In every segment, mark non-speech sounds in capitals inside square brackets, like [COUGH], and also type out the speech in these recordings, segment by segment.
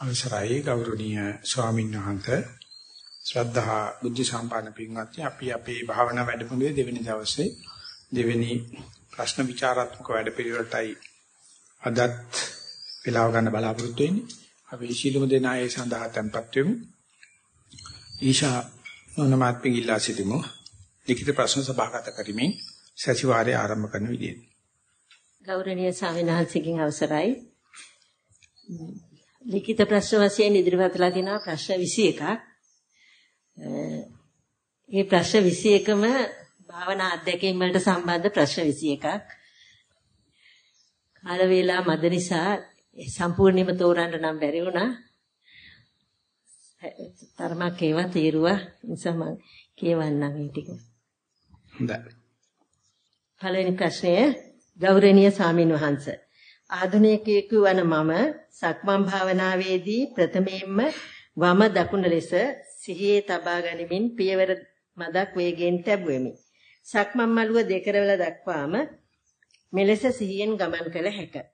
අවසරයි ගෞරවනීය ස්වාමීන් වහන්සේ ශ්‍රද්ධා බුද්ධ සම්පන්න පින්වත්නි අපි අපේ භාවනා වැඩමුළුවේ දෙවෙනි දවසේ දෙවෙනි ප්‍රශ්න විචාරාත්මක වැඩපිළිවෙලටයි අදත් වේලාව ගන්න බලාපොරොත්තු වෙන්නේ. අපි ශීලමු දෙනා ඒ සඳහා tempත් වෙමු. ඊශා නොනමාත්මි ගිල්ලා සිටිමු. ලිඛිත ප්‍රශ්න සභාගත කරමින් සතිವಾರය ආරම්භ කරන විදියට. ගෞරවනීය ස්වාමීන් වහන්සේගෙන් අවසරයි. ලිඛිත ප්‍රශ්න වශයෙන් ඉදිරිපත්ලා තියෙනවා ප්‍රශ්න 21ක්. ඒ ප්‍රශ්න 21ම භාවනා අධ්‍යක්ෂකම් වලට සම්බන්ධ ප්‍රශ්න 21ක්. කාල වේලා මද නිසා සම්පූර්ණයෙන්ම තෝරන්න නම් බැරි වුණා. තරමක් ඒවා තීරුවා නිසා මම කියවන්නම් මේ ටික. හොඳයි. පළවෙනි ප්‍රශ්නය ගෞරවනීය සාමින් වහන්සේ ආධුනිකයෙකු වන මම සක්මන් භාවනාවේදී ප්‍රථමයෙන්ම වම දකුණ ලෙස සිහියේ තබා ගනිමින් පියවර මදක් වේගයෙන් තැබුවෙමි. සක්මන් මළුව දෙකරවල දක්වාම මෙලෙස සිහියෙන් ගමන් කළ හැකිය.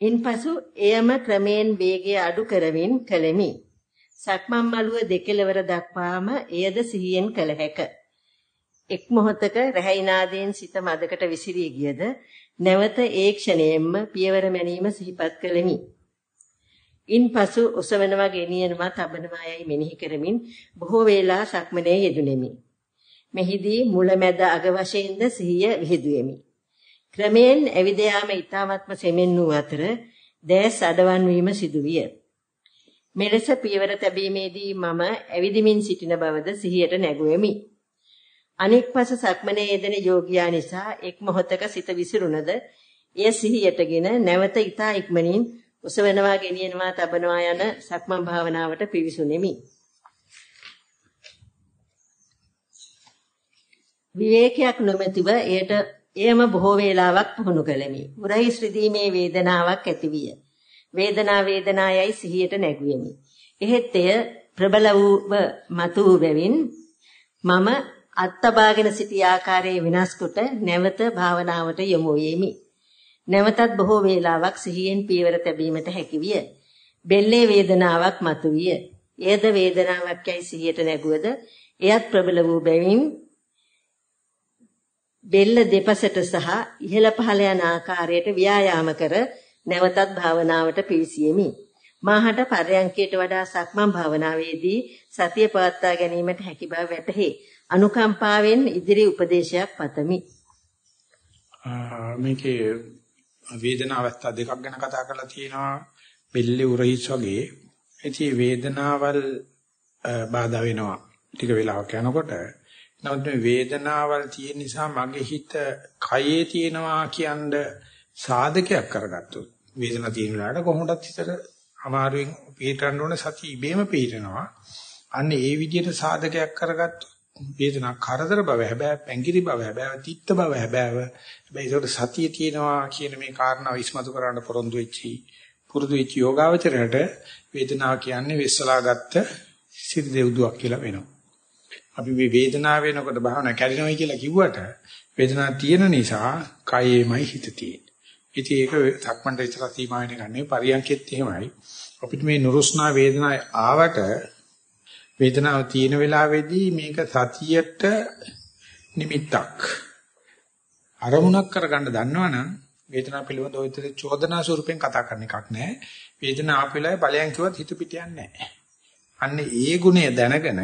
ඉන්පසු එයම ක්‍රමයෙන් වේගය අඩු කරමින් කළෙමි. සක්මන් මළුව දෙකලවර දක්වාම එයද සිහියෙන් කළ හැකිය. එක් මොහොතක රැහැිනාදයෙන් සිත මදකට විසිරී ගියද නැවත ඒ ක්ෂණයෙන්ම පියවර මැනීම සිහිපත් කළෙමි. ඉන්පසු ඔසවනවා ගෙනියනවා තබනවා යයි මෙනෙහි කරමින් බොහෝ වේලා සක්මනේ යෙදුණෙමි. මෙහිදී මුලැමැද අග වශයෙන්ද සිහිය විහිදුවෙමි. ක්‍රමයෙන් ඇවිද යාම ඊ타ත්ම සෙමෙන් වූ අතර දැස් අඩවන් වීම සිදුවිය. මෙලෙස පියවර තැබීමේදී මම ඇවිදිමින් සිටින බවද සිහියට නැගුවෙමි. අනෙක් පස සක්මනේ යෙදෙන යෝගියා නිසා එක් මොහොතක සිත විසිරුණද එය සිහියටගෙන නැවත ඊතා ඉක්මනින් ඔසවනවා ගෙනියනවා තබනවා යන සක්මන් භාවනාවට පිවිසුනිමි. විවේකයක් නොමැතිව එයට එයම බොහෝ වේලාවක් පුහුණු කළෙමි. උරහිස් රිදීමේ වේදනාවක් ඇතිවිය. වේදනා වේදනායයි සිහියට නැගුවෙමි. එහෙත් එය ප්‍රබල වූ මතු වූ බැවින් මම අත්තබාගෙන සිටි ආකාරයේ විනාශ කොට නැවත භාවනාවට යොමු වෙමි. නැවතත් බොහෝ වේලාවක් සිහියෙන් පියවර තැබීමට හැකිවිය. බෙල්ලේ වේදනාවක් මතුවිය. එයද වේදනාවක් යයි සිහියට නැගුවද එයත් ප්‍රබල වූ බැවින් බෙල්ල දෙපසට සහ ඉහළ පහළ යන ආකාරයට ව්‍යායාම කර නැවතත් භාවනාවට පිවිසියෙමි. මාහට පරයන්කයට වඩා සක්මන් භාවනාවේදී සතිය පවත්වා ගැනීමට හැකි බව වැටහේ. අනුකම්පාවෙන් ඉදිරි උපදේශයක් පතමි. මේකේ වේදනා අවස්ථා දෙකක් ගැන කතා කරලා තියෙනවා. බෙල්ලේ උරහිස් වගේ. ඉතින් වේදනාවල් බාධා වෙනවා. ටික වෙලාවක් යනකොට. නමුත් මේ වේදනාවල් තියෙන නිසා මගේ හිත කයේ තියෙනවා කියනද සාධකයක් කරගත්තොත් වේදනාව තියෙන වෙලාවට කොහොමදත් හිතට අමාරුවෙන් පිටරන්න ඕන සතිය ඉබේම පිටනවා. අන්න ඒ විදිහට සාධකයක් කරගත්තොත් වේදනා කරදර බව හැබැයි පැංගිරි බව හැබැයි තිත්ත බව හැබැයි හැබැයි ඒකට සතිය තියෙනවා කියන මේ කාරණාව ඉස්මතු කරන්න පොරොන්දු වෙච්චි පුරුදු වෙච්ච යෝගාවචරයට වේදනාව කියන්නේ වෙස්සලා ගත්ත සිරි දෙව්දුවක් කියලා වෙනවා. අපි මේ වේදනාව වෙනකොට භාවනා කැඩෙනවයි කියලා කිව්වට වේදනාව තියෙන නිසා කයෙමයි හිත තියෙන්නේ. ඉතින් ඒක සක්මන්ට විතර සීමා වෙන ගන්නේ පරියන්කෙත් එහෙමයි. අපිට මේ නුරුස්නා වේදනාව ආවට වේදනාව තියෙන වෙලාවේදී මේක සතියට නිමිත්තක්. අරමුණක් කරගන්න දන්නවනම් වේදනාව පිළිබඳව ඔය විතර චෝදනා ස්වරූපෙන් කතා කරන එකක් නෑ. වේදනාව ආපෙලාවේ බලයන් කිව්වත් හිත පිට යන්නේ නෑ. අන්න ඒ ගුණය දැනගෙන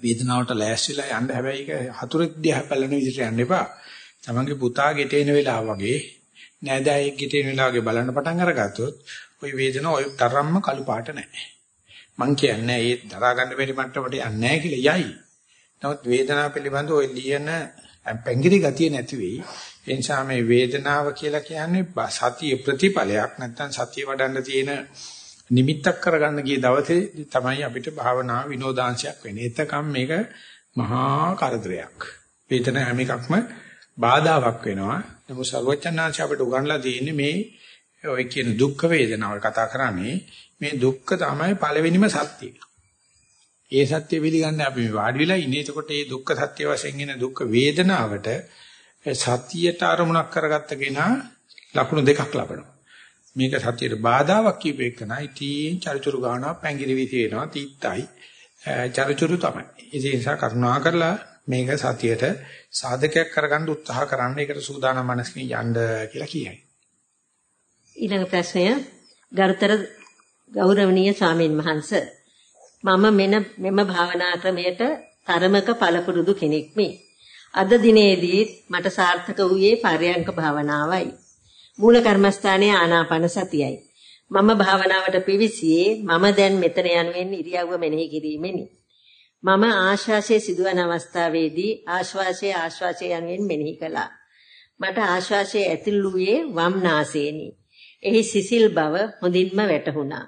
වේදනාවට ලෑස්තිලා යන්න හැබැයි ඒක හතුරෙක් දිහා බලන විදිහට යන්න එපා. තමන්ගේ පුතා ගෙට එන වෙලාව වගේ නෑදෑයෙක් ගෙට එන වෙලාව වගේ බලන්න පටන් අරගත්තොත් ওই වේදනාව ඔය තරම්ම කළු පාට නෑ. මං කියන්නේ ඒ දරා ගන්න බැරි මට්ටමට යන්නේ නැහැ කියලා යයි. නමුත් වේදනාව පිළිබඳව ඔය ලියන පැංගිරි ගතිය නැති වෙයි. ඒ නිසා මේ වේදනාව කියලා කියන්නේ සතිය ප්‍රතිඵලයක් නැත්නම් සතිය වඩන්න තියෙන නිමිත්තක් කරගන්න ගිය දවසේ තමයි අපිට භාවනා විනෝදාංශයක් වෙන්නේ. එතකම් මේක මහා කරදරයක්. වේදන හැම එකක්ම බාධාවක් වෙනවා. නමුත් සර්වචන්නාංශ අපිට උගන්ලා තියෙන්නේ මේ ඔය කියන දුක් වේදනාව කතා කරන්නේ මේ දුක්ඛ තමයි පළවෙනිම සත්‍යය. ඒ සත්‍ය පිළිගන්නේ අපි මේ වාඩි වෙලා ඉන්නේ. එතකොට මේ දුක්ඛ සත්‍ය වශයෙන් එන දුක් වේදනාවට සතියට අරමුණක් කරගත්ත කෙනා ලකුණු දෙකක් ලබනවා. මේක සතියට බාධාවක් කියප එක නයි තීන් චරිචුරු ගානවා පැංගිරි විසිනවා තීත්තයි චරිචුරු තමයි. ඒ නිසා කරුණා කරලා මේක සතියට සාධකයක් කරගන්න උත්සාහ කරන්න ඒකට සූදානම් මනසකින් යන්න කියලා කියයි. ඊළඟ ප්‍රශ්නය ගරුතර ගෞරවනීය ස්වාමීන් වහන්ස මම මෙන මෙම භාවනා ක්‍රමයට තරමක පළපුරුදු කෙනෙක්මි. අද දිනේදී මට සාර්ථක වූයේ පරයන්ක භාවනාවයි. මූල කර්මස්ථානයේ ආනාපාන සතියයි. මම භාවනාවට පිවිසියේ මම දැන් මෙතන යනුවෙන් ඉරියව්ව මෙනෙහි කිරීමෙනි. මම ආශ්වාසයේ සිදුවන අවස්ථාවේදී ආශ්වාසයේ ආශ්වාසය යනුවෙන් මෙනෙහි කළා. මට ආශ්වාසයේ ඇතුළු වූයේ වම් නාසයෙනි. එහි සිසිල් බව හොඳින්ම වැටහුණා.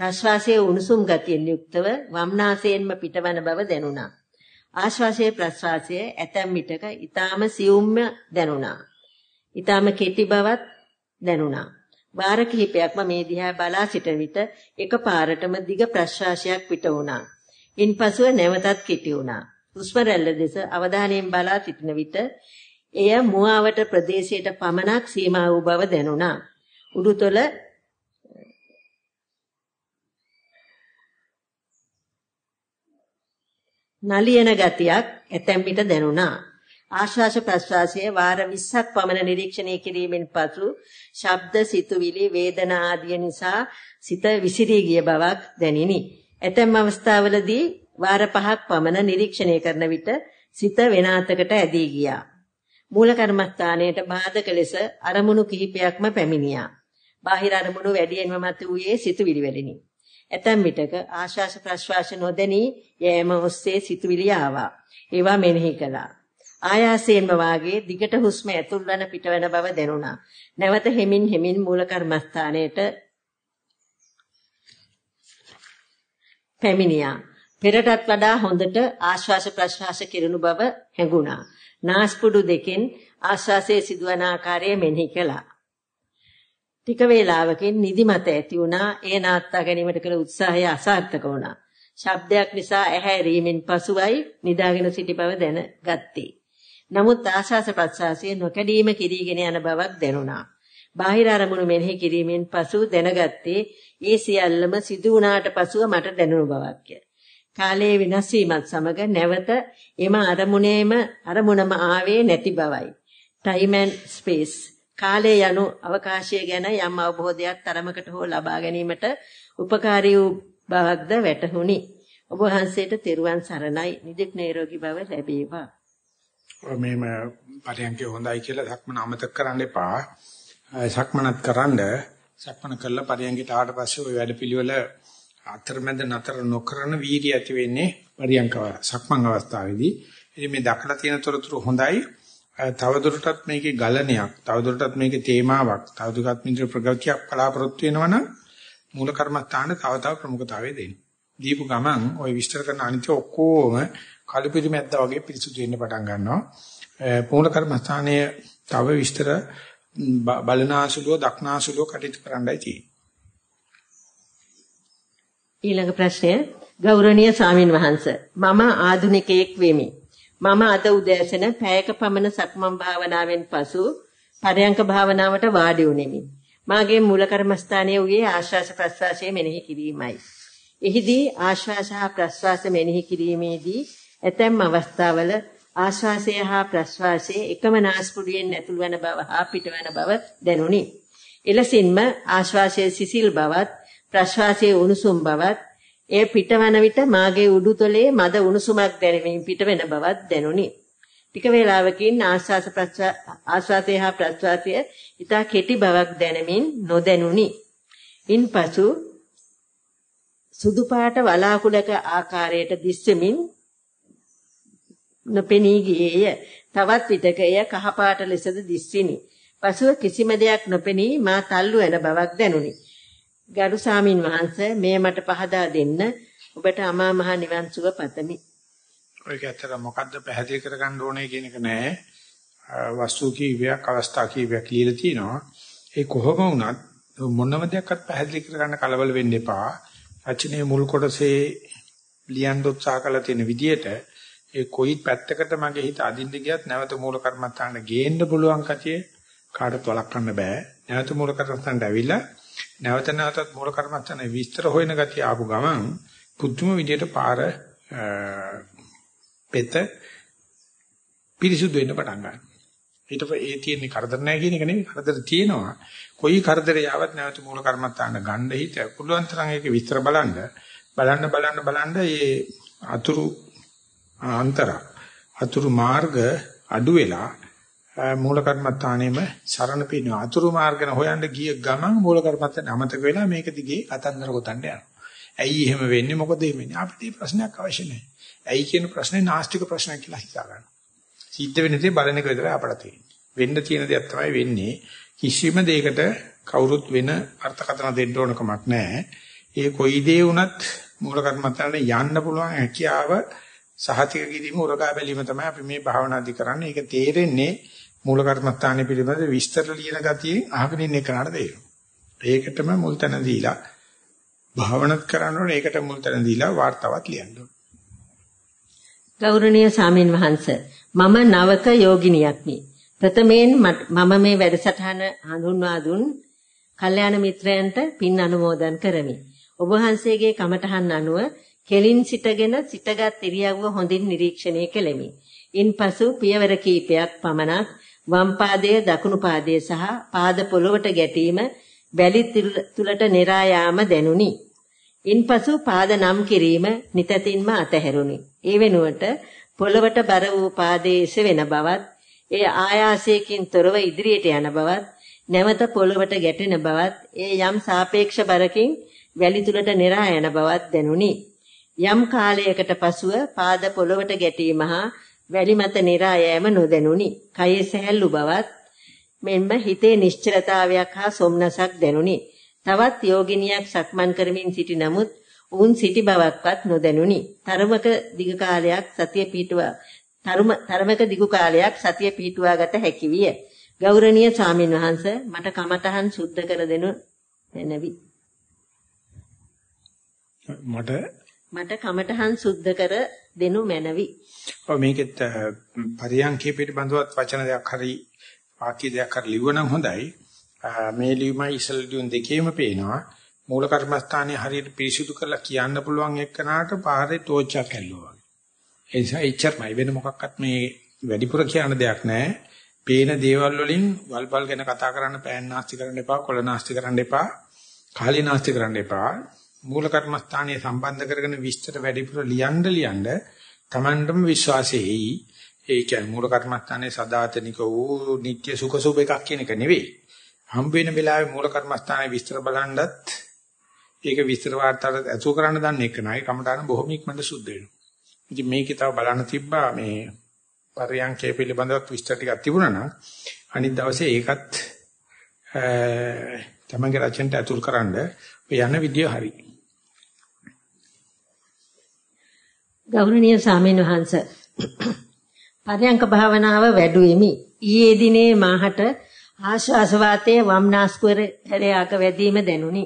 ප්‍රශ්වාසයේ උණුසුම් ගතියෙන් යුක්තව වම්නාසයෙන්ම පිටවන බව දැනුණා. ආශ්වාසයේ ප්‍රශ්වාසයේ ඇතැම් විටක ඊටාම සියුම්ම දැනුණා. ඊටාම කෙටි බවත් දැනුණා. වාර කිහිපයක්ම මේ දිහා බලා සිටින විට එකපාරටම දිග ප්‍රශ්වාසයක් පිට වුණා. ඉන්පසුව නැවතත් කෙටි වුණා. හුස්ම රැල්ල දෙස අවධානයෙන් බලා සිටින විට එය මුවාවට ප්‍රදේශයට පමණක් සීමා වූ බව දැනුණා. උඩුතල නලියන ගතියක් ඇතැම් විට දැනුණා. ආශ්වාස ප්‍රශ්වාසයේ වාර 20ක් පමණ නිරීක්ෂණය කිරීමෙන් පසු ශබ්ද සිතුවිලි වේදනා ආදිය නිසා සිත විසිරී ගිය බවක් දැනිනි. ඇතැම් අවස්ථාවලදී වාර 5ක් පමණ නිරීක්ෂණය කරන විට සිත වෙනාතකට ඇදී ගියා. මූල කර්මස්ථානයට බාධක ලෙස අරමුණු කිහිපයක්ම පැමිණියා. බාහිර අරමුණු වැඩියෙන්ම මතුවේ සිතුවිලි වලිනි. ඇතැම් විටක ආශාස ප්‍රශ්වාස නොදැනී යෑම ඔස්සේ සිතුවිලි ආවා. ඒවා මෙනෙහි කළා. ආයාසයෙන්ම වාගේ දිගට හුස්ම ඇතුල්වන පිටවන බව දැනුණා. නැවත හෙමින් හෙමින් මූල කර්මස්ථානයට පැමිණියා. පෙරටත් වඩා හොඳට ආශ්වාස ප්‍රශ්වාස කිරුණු බව හැඟුණා. නාස්පුඩු දෙකෙන් ආශ්වාසයේ සිදුවන ආකාරය මෙනෙහි කළා. ටික වේලාවකින් නිදිමත ඇති වුණා. ඒ නාත්තා ගැනීමට කළ උත්සාහය අසාර්ථක වුණා. ශබ්දයක් නිසා ඇහැරීමෙන් පසුවයි නිදාගෙන සිටි බව දැනගත්තේ. නමුත් ආශාස ප්‍රසආසය නොකඩීම කිරීගෙන යන බවක් දැනුණා. බාහිර අරමුණු මෙනෙහි කිරීමෙන් පසු දැනගත්තේ ඒ සියල්ලම සිදු වුණාට පසුව මට දැනුණු බවක්ය. කාලයේ වෙනස් වීමත් සමග නැවත එම අරමුණේම අරමුණම ආවේ නැති බවයි. time and space කාලය යනු අවකාශය ගැන යම් අවබෝධයක් තරමකට හෝ ලබා ගැනීමට උපකාරී වූ බවක්ද වැටහුණි. ඔබ වහන්සේට තෙරුවන් සරණයි. නිදුක් නිරෝගී භව ලැබේවා. මේම පරියන්කේ හොඳයි කියලා සක්මන අමතක කරන්න එපා. සක්මනත් කරන්ඩ සක්මන කළා පරියන්කට ආවට පස්සේ ওই වැඩපිළිවෙල අතරමැද නතර නොකරන වීර්ය ඇති වෙන්නේ පරියන්ක සක්මන් අවස්ථාවේදී. ඉතින් මේ දක්ලා තියෙන තොරතුරු හොඳයි. තවදුරටත් මේකේ ගලණයක්, තවදුරටත් මේකේ තේමාවක්, තවදුරටත් මිත්‍ර ප්‍රගතියක් බලාපොරොත්තු වෙනවනම් මූල කර්මස්ථාන තව තව ප්‍රමුඛතාවය දෙන්න. දීපු ගමන් ওই විස්තර කරන අනිත්‍ය ඔක්කොම කලපිරි මැද්දා වගේ පිරිසුදු වෙන්න පටන් ගන්නවා. මූල කර්මස්ථානයේ තව විස්තර බලනාසුලුව දක්නාසුලුව කටයුතු කරන්නයි තියෙන්නේ. ඊළඟ ප්‍රශ්නය ගෞරවනීය ස්වාමින් වහන්සේ මම ආධුනිකයෙක් වෙමි. මම අද උදෑසන පැයක පමණ සක්මන් භාවනාවෙන් පසු පරයන්ක භාවනාවට වාඩි වුනිමි. මාගේ මූල කර්මස්ථානයේ වූයේ ආශ්වාස ප්‍රශ්වාසයේ මෙනෙහි කිරීමයි. එහිදී ආශ්වාස හා ප්‍රශ්වාස මෙනෙහි කිරීමේදී ඇතැම් අවස්ථාවල ආශ්වාසය හා ප්‍රශ්වාසයේ එකම නාස්පුඩුවෙන් ඇතුළු වන බව හා පිටවන බව දැනුනි. එලෙසින්ම ආශ්වාසයේ සිසිල් බවත් ප්‍රශ්වාසයේ උණුසුම් බවත් එය පිටවන විට මාගේ උඩුතලයේ මද උණුසුමක් දැනෙමින් පිටවෙන බවක් දැනුනි. ටික වේලාවකින් ආශ්වාස ආශ්වාසය හා ප්‍රශ්වාසය ඉතා කෙටි බවක් දැනෙමින් නොදැනුනි. ඉන්පසු සුදු පාට වලාකුළක ආකාරයට දිස්සෙමින් නොපෙනී ගියේය. තවත් විටක එය කහ පාට ලෙසද දිස්සිනි. පසුව කිසිම දෙයක් නොපෙනී මා තල්ලු වෙන බවක් දැනුනි. ගරු සාමින් වහන්සේ මේ මට පහදා දෙන්න ඔබට අමා මහ නිවන් සුව පතමි. ඔයක ඇත්තට මොකද්ද පැහැදිලි කරගන්න ඕනේ කියන එක නෑ. වස්තු කීපයක් අවස්ථා කීපයක් ලියලා තිනවා. ඒ කොහොම වුණත් මොනම දෙයක්වත් පැහැදිලි කරගන්න කලබල වෙන්න එපා. රචනයේ මුල් කොටසේ ලියන්න උත්සාහ කළ තියෙන විදිහට ඒ කොයි පැත්තකට මගේ හිත අදින්න ගියත් නැවත මූල කර්මත්තාන්න ගේන්න පුළුවන් කතිය කාටවත් වළක්වන්න බෑ. නැවත මූල කර්මස්ථානට ඇවිල්ලා නැවත නැවතත් මූල කර්මස්ථානේ විස්තර හොයන ගතිය ආපු ගමන් පුදුම විදියට පාර පෙත පිරිසුදු වෙන්න පටන් ගන්නවා. ඊට පස්සේ ඒ තියෙන කරදර නැහැ කියන එක නෙමෙයි කරදර තියෙනවා. කොයි කරදරේ ආවත් නැවත මූල කර්මත්තාන්න ගන්න හිත පුළුවන් තරම් ඒක විස්තර බලන්න බලන්න බලන්න බලන්න මේ අතුරු අන්තර අතුරු මාර්ග අඩු වෙලා මූල කර්මත්තානෙම සරණ පින අතුරු මාර්ගන හොයන්න ගිය ගමන් මූල කර්මත්තාන අමතක වෙලා මේක දිගේ කතන්දර ගොතන්න යනවා. ඇයි එහෙම වෙන්නේ මොකද එහෙම වෙන්නේ අපිට මේ ප්‍රශ්නයක් අවශ්‍ය නැහැ. ඇයි කියන ප්‍රශ්නේ නාස්තික ප්‍රශ්නයක් කියලා හිතා ගන්න. සිද්ධ වෙන දේ බලන එක විතරයි අපට තියෙන්නේ. වෙන්න තියෙන දේක් තමයි වෙන්නේ. කිසිම දෙයකට කවුරුත් වෙන අර්ථකථන දෙන්න ඕන කමක් නැහැ. ඒ කොයි දේ වුණත් මූල කර්මත්තානේ යන්න පුළුවන් හැකියාව සහතික කිරීම උරගා බැලීම තමයි අපි මේ භාවනාදි කරන්නේ. ඒක තේරෙන්නේ මූල කර්මස්ථානයේ පිළිබඳ විස්තර ලියන ගතියෙන් අහගෙන ඉන්න කෙනාට තේරෙනවා. ඒකටම මුල් තැන දීලා භාවනත් කරන්න ඕනේ ඒකට මුල් තැන දීලා වார்த்தාවක් ලියන්න ඕනේ. ගෞරවනීය සාමීන් වහන්ස මම නවක යෝගිනියක්නි. ප්‍රථමයෙන් මම මේ වැඩසටහන හඳුන්වා දුන් කල්යාණ මිත්‍රයන්ට පින් අනුමෝදන් කරමි. ඔබ වහන්සේගේ කමඨහන් අනුව කෙලින් සිටගෙන සිටගත් ඉරියව්ව හොඳින් නිරීක්ෂණය කෙලෙමි. ඉන්පසු පියවර කීපයක් පමණක් වම් පාදයේ දකුණු පාදයේ සහ පාද පොළවට ගැටීම බැලි තුලට නිරා යාම දැනුනි. ඉන්පසු පාද නම් කිරීම නිතතින්ම අතහැරුණි. ඒ වෙනුවට පොළවට බර වූ පාදයේ එසවෙන බවත්, ඒ ආයාසයෙන් තොරව ඉදිරියට යන බවත්, නැවත පොළවට ගැටෙන බවත්, ඒ යම් සාපේක්ෂ බරකින් වැලි තුලට නිරා යන බවත් දැනුනි. යම් කාලයකට පසුව පාද පොළවට ගැටීම හා වැලි මත නිරා යෑම නොදැනුනි. කයේ සැහැල්ලු බවත් මෙන්ම හිතේ නිශ්චලතාවයක් හා සොම්නසක් දැනුනි. තවත් යෝගිනියක් සක්මන් කරමින් සිටි නමුත් වුන් සිටි බවක්වත් නොදැනුනි. තරමක දිග කාලයක් සතිය පිටුවා තරම තරමක දිගු කාලයක් සතිය පිටුවා ගත හැකි විය. ගෞරවනීය ස්වාමින් වහන්සේ මට කමඨහන් සුද්ධ කර දෙනු මැනවි. මට මට කමඨහන් සුද්ධ කර දෙනු මැනවි. ඔව් මේකෙත් පරියන්කේ පිටබඳවත් වචන දෙයක් හරි වාක්‍ය දෙයක් හරි ලිව්වනම් හොඳයි. මේ ලියුමයි ඉසල් ලියුම් දෙකේම පේනවා මූල කර්මස්ථානයේ හරියට පිරිසිදු කරලා කියන්න පුළුවන් එක්කනට පාරේ තෝච්චක් ඇල්ලුවා. ඒ නිසා එච්චරමයි වෙන මොකක්වත් මේ වැඩිපුර කියන දෙයක් නැහැ. පේන දේවල් වලින් වල්පල් ගැන කතා කරන්න පෑන් නාස්ති කරන්න එපා, කොළ නාස්ති කරන්න එපා, කාලී නාස්ති කරන්න එපා. මූල කර්මස්ථානයේ සම්බන්ධ කරගෙන විස්තර වැඩිපුර ලියන්න ලියන්න Tamandම විශ්වාසය එයි. ඒ කියන්නේ මූල කර්මස්ථානයේ සදාතනික වූ නිට්ටය සුඛ සුභ එකක් කියන එක නෙවෙයි. හම්බ වෙන වෙලාවේ මූල කර්මස්ථානයේ විස්තර බලනවත් ඒක විස්තර වාර්තාවට ඇතුල් කරන්න දන්නේ එක නයි කමටහන බොහොම ඉක්මනට සුද්ධ වෙනවා. ඉතින් මේකේ තව බලන්න තිබ්බා මේ පරියන්කේ පිළිබඳව විස්තර ටිකක් තිබුණා නම් අනිත් දවසේ ඒකත් තමන්ගේ රචනට ඇතුල් කරන්න යන විදිය හරි. ගෞරවනීය සාමීන් වහන්ස පරයන්ක භාවනාව වැඩුවෙමි. ඊයේ දිනේ මාහට ආශ්වාස වාතයේ වම් නාස්කුවර හැරයාක වැදීම දැනුනි.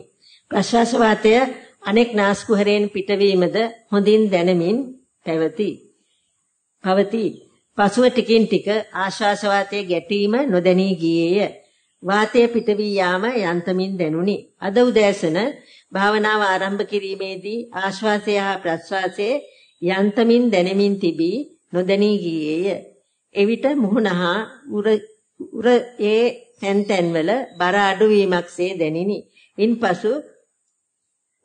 ප්‍රශ්වාස වාතය අනෙක් නාස්කුහරයෙන් පිටවීමද හොඳින් දැනෙමින් පැවති. පවති. පසුව ටිකින් ටික ආශ්වාස වාතයේ ගැටීම නොදැනී ගියේය. වාතය පිට වී යාම යන්තමින් දැනුනි. අද උදෑසන භාවනාව ආරම්භ කිරීමේදී ආශ්වාසය හා ප්‍රශ්වාසයේ යන්තමින් දැනෙමින් තිබී නොදැනී ගියේය. එවිට මුහුණහා උර උර ඒ තැන් තැන්වල බර අඩුවීමක්සේ දැනිනි. ඉන්පසු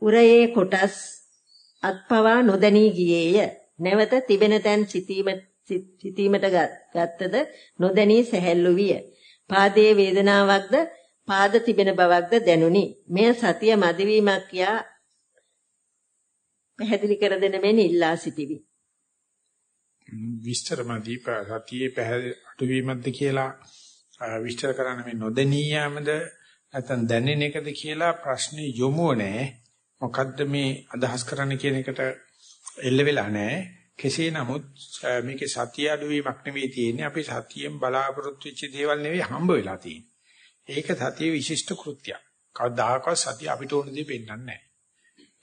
උරයේ කොටස් අත්පවා නොදැනී ගියේය. නැවත තිබෙන තැන් සිටීම සිටීමට ගත්තද නොදැනී සැහැල්ලු විය. පාදයේ වේදනාවක්ද පාද තිබෙන බවක්ද දැනුනි. මෙය සතිය මදිවීමක් කියා පැහැදිලි කර දෙන මෙන් ඉල්ලා සිටිවි. විස්තරමදී සතියේ අඩුවීමක්ද කියලා විස්තර කරන්න මේ නොදැනී යාමද නැත්නම් දැනෙන එකද කියලා ප්‍රශ්නේ යොමුව නැහැ. මොකද්ද මේ අදහස් කරන්න කියන එකට එල්ල වෙලා නැහැ. කෙසේ නමුත් මේකේ සතිය අඩුවීමක් නෙවෙයි තියෙන්නේ. අපි සතියෙන් බලාපොරොත්තු වෙච්ච දේවල් නෙවෙයි හම්බ වෙලා තියෙන්නේ. ඒක සතියේ විශිෂ්ට කෘත්‍යයක්. කවදාකවත් සතිය අපිට ඕන දේ පෙන්වන්නේ නැහැ.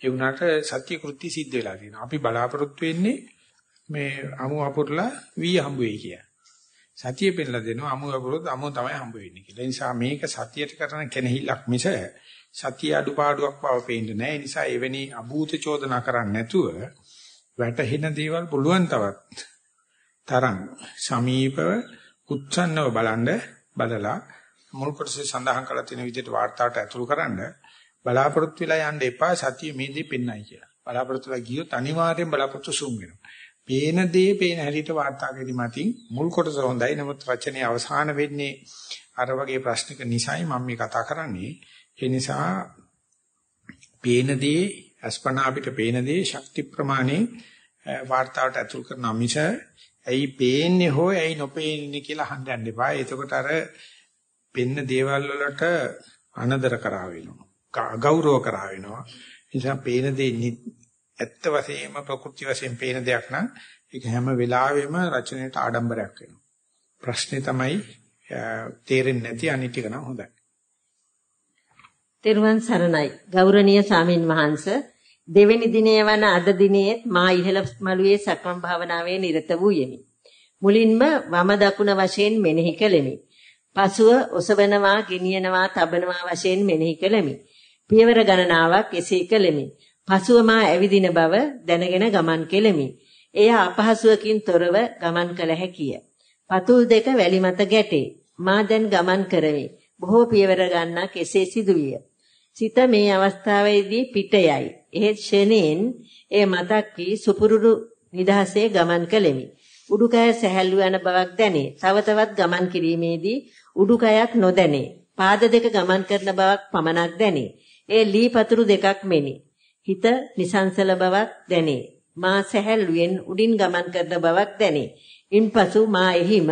ඒ වුණාට සත්‍ය කෘත්‍ය සිද්ධ වෙලා තියෙනවා. අපි බලාපොරොත්තු වෙන්නේ මේ අමු අපුරලා වී හම්බ වෙයි කියලා. සතිය පෙන්නලා දෙනවා අමු අපුරොත් අමු තමයි හම්බ වෙන්නේ කියලා. ඒ නිසා මේක සතියට කරන කෙනෙහිලක් මිස සතිය අඩුපාඩුවක් බව පේන්නේ නැහැ. ඒ නිසා එවැනි අභූත චෝදනා කරන්නේ නැතුව වැටහෙන දේවල් පුළුවන් තවත් තරම් සමීපව උච්ඡන්නව බලන්න බලලා මුල් කොටසේ සඳහන් කරලා තියෙන විදිහට වාර්තාවට ඇතුළු කරන්නේ බලාපොරොත්තු වෙලා යන්න එපා සතිය මේ දේ පෙන්නයි කියලා. බලාපොරොත්තු වෙලා ගියොත් අනිවාර්යෙන් බලාපොරොත්තු සුන් වෙනවා. පේන දේ පේන හැටියට වාර්තා කිරීමකින් මුල් කොටස හොඳයි. නමුත් රචනයේ අවසාන වෙන්නේ අර වගේ ප්‍රශ්නික නිසයි මම මේ කතා කරන්නේ. ඒ නිසා පේන දේ අස්පනා අපිට පේන දේ ශක්ති ප්‍රමාණය වාර්තාවට ඇතුල් කරන මිස ඇයි පේන්නේ හෝ ඇයි නොපේන්නේ කියලා අහන්න එපා. එතකොට අර පෙන්න දේවල් වලට අනදර කරා වෙනවා. ගෞරව කරා වෙනවා. නිසා පේන දේ ඇත්ත වශයෙන්ම ප්‍රකෘති වශයෙන් පේන දෙයක් නම් ඒක හැම වෙලාවෙම රචනයට ආඩම්බරයක් වෙනවා. ප්‍රශ්නේ තමයි තේරෙන්නේ නැති අනිත් එක නම් හොඳයි. තෙරුවන් සරණයි. ගෞරවනීය සාමින් වහන්ස දෙවෙනි දිනේ වන අද දිනේ මා ඉහළ මළුවේ සක්මන් භාවනාවේ නිරත වූ යෙමි. මුලින්ම වම දකුණ වශයෙන් මෙනෙහි කෙලෙමි. පසුව ඔසවනවා, ගෙනියනවා, තබනවා වශයෙන් මෙනෙහි කෙලෙමි. පියවර ගණනාවක් එසේ කෙලෙමි. පසුව මා ඇවිදින බව දැනගෙන ගමන් කෙලෙමි. එය අපහසුවකින් තොරව ගමන් කළ හැකිය. පතුල් දෙක වැලි මත ගැටේ. මා දැන් ගමන් කරමි. බොහෝ පියවර ගන්නක් එසේ සිදුවිය. සිත මේ අවස්ථාවේදී පිට යයි. එහෙත් ෂණයෙන් එය මතක් වී සුපුරුදු නිදහසේ ගමන් කළෙමි. උඩුකය සැහැල්ලු යන බවක් දැනේ. තව තවත් ගමන් කිරීමේදී උඩුකයක් නොදැනේ. පාද දෙක ගමන් කරන බවක් පමණක් දැනේ. ඒ ලී පතුරු දෙකක් මෙනි. හිත නිසංසල බවක් දැනේ. මා සැහැල්ලුවෙන් උඩින් ගමන් කරන බවක් දැනේ. ඉන්පසු මා එහිම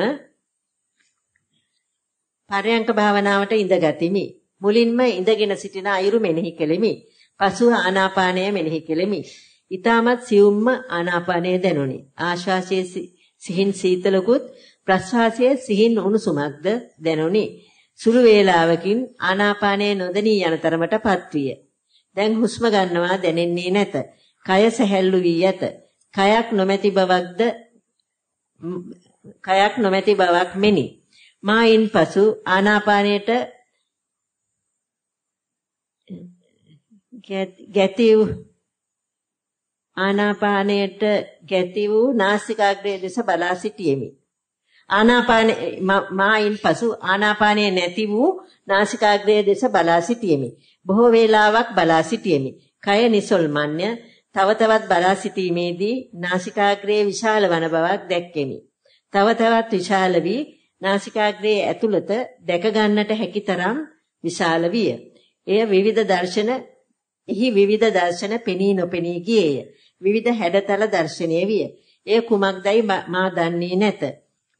පරයන්ක භාවනාවට ඉඳගතිමි. මුලින්ම ඉඳගෙන සිටින අයුරු මෙනෙහි කෙලිමි. පසුව ආනාපානය මෙනෙහි කෙලිමි. ඊටමත් සියුම්ම ආනාපානය දැනුනි. ආශ්වාසයේ සිහින් සීතලකුත් ප්‍රශ්වාසයේ සිහින් උණුසුමක්ද දැනුනි. සුළු වේලාවකින් ආනාපානය නොදෙනී යන තරමටපත් විය. දැන් හුස්ම ගන්නවා දැනෙන්නේ නැත. කය සැහැල්ලු වී ඇත. කයක් නොමැති බවක්ද කයක් නොමැති බවක් මෙනි. මායින් පසු ආනාපානයට ගැති ආනාපානයට ගැති වූ නාසිකාග්‍රය දෙස බලා සිටියෙමි. ආනාපාන මායින් පසු ආනාපානයේ නැති වූ නාසිකාග්‍රය දෙස බලා සිටියෙමි. බොහෝ වේලාවක් බලා සිටියෙමි. කය නිසල්මන්්‍ය තව තවත් බලා සිටීමේදී නාසිකාග්‍රයේ විශාල වන බවක් දැක්කෙමි. තව තවත් විශාල වී නාසිකාග්‍රයේ ඇතුළත දැක ගන්නට හැකි තරම් විශාල විය. එය විවිධ දර්ශන එහි විවිධ දර්ශන පෙනී නොපෙනී ගියේය. විවිධ හැඩතල දර්ශනීය විය. එය කුමක්දයි මා දන්නේ නැත.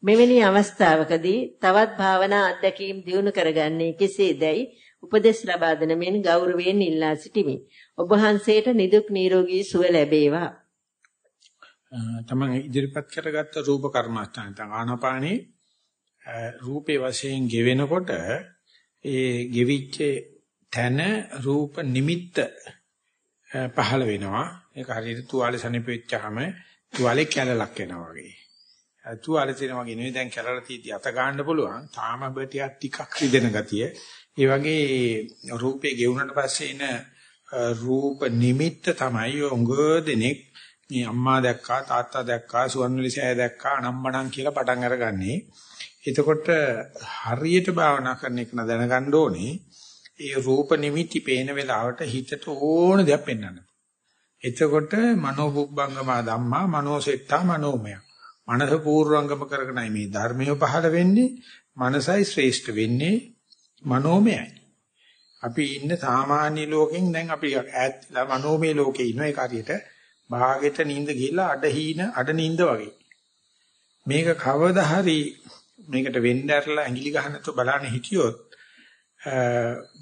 මෙවැනි අවස්ථාවකදී තවත් භාවනා අත්දැකීම් දියුණු කරගන්නේ කෙසේදයි උපදෙස් ලබා දෙන මෙන් ගෞරවයෙන් ඉල්ලා සිටිමි. ඔබ වහන්සේට නිදුක් නිරෝගී සුව ලැබේවා. තමන් ඉදිරිපත් කරගත්ත රූප කර්මස්ථාන තං ආනාපානේ රූපේ වශයෙන් ගෙවෙනකොට ඒ ගෙවිච්ච තන රූප නිමිත්ත පහළ වෙනවා. ඒක හරියට තුවාලේ සනිප වෙච්චාම තුවාලේ කැලලක් වෙනවා වගේ. තුවාලේ තියෙන වගේ නෙවෙයි දැන් කැලල තියදී අත ගන්න පුළුවන්. තාම බටියක් ටිකක් රිදෙන ගතිය. ඒ වගේ රූපේ ගෙවුනට පස්සේ එන රූප නිමිත්ත තමයි උඟ දෙනෙක් මේ අම්මා දැක්කා තාත්තා දැක්කා සුවන්වැලිසෑය දැක්කා අනම්මනම් කියලා පටන් අරගන්නේ. එතකොට හරියට භාවනා කරන එක දැනගන්න ඕනේ ඒ රූප නිමිති පේන වෙලාවට හිතට ඕන දෙයක් පෙන්වන්න. එතකොට මනෝබුබ්බංගමා ධම්මා මනෝසෙට්ටා මනෝමය. මනස පූර්වංගම කරගෙනයි මේ ධර්මය පහළ වෙන්නේ. මනසයි ශ්‍රේෂ්ඨ වෙන්නේ මනෝමයයි. අපි ඉන්න සාමාන්‍ය ලෝකෙන් දැන් අපි ඈත්ලා මනෝමය ලෝකේ ඉන්න ඒ කාරියට භාගෙට නිින්ද ගිහිල්ලා අඩ හීන අඩ නිින්ද වගේ. මේක කවදා හරි මේකට වෙන්න ඇරලා ඇඟිලි ගහන්නත් බලන්න හිටියොත්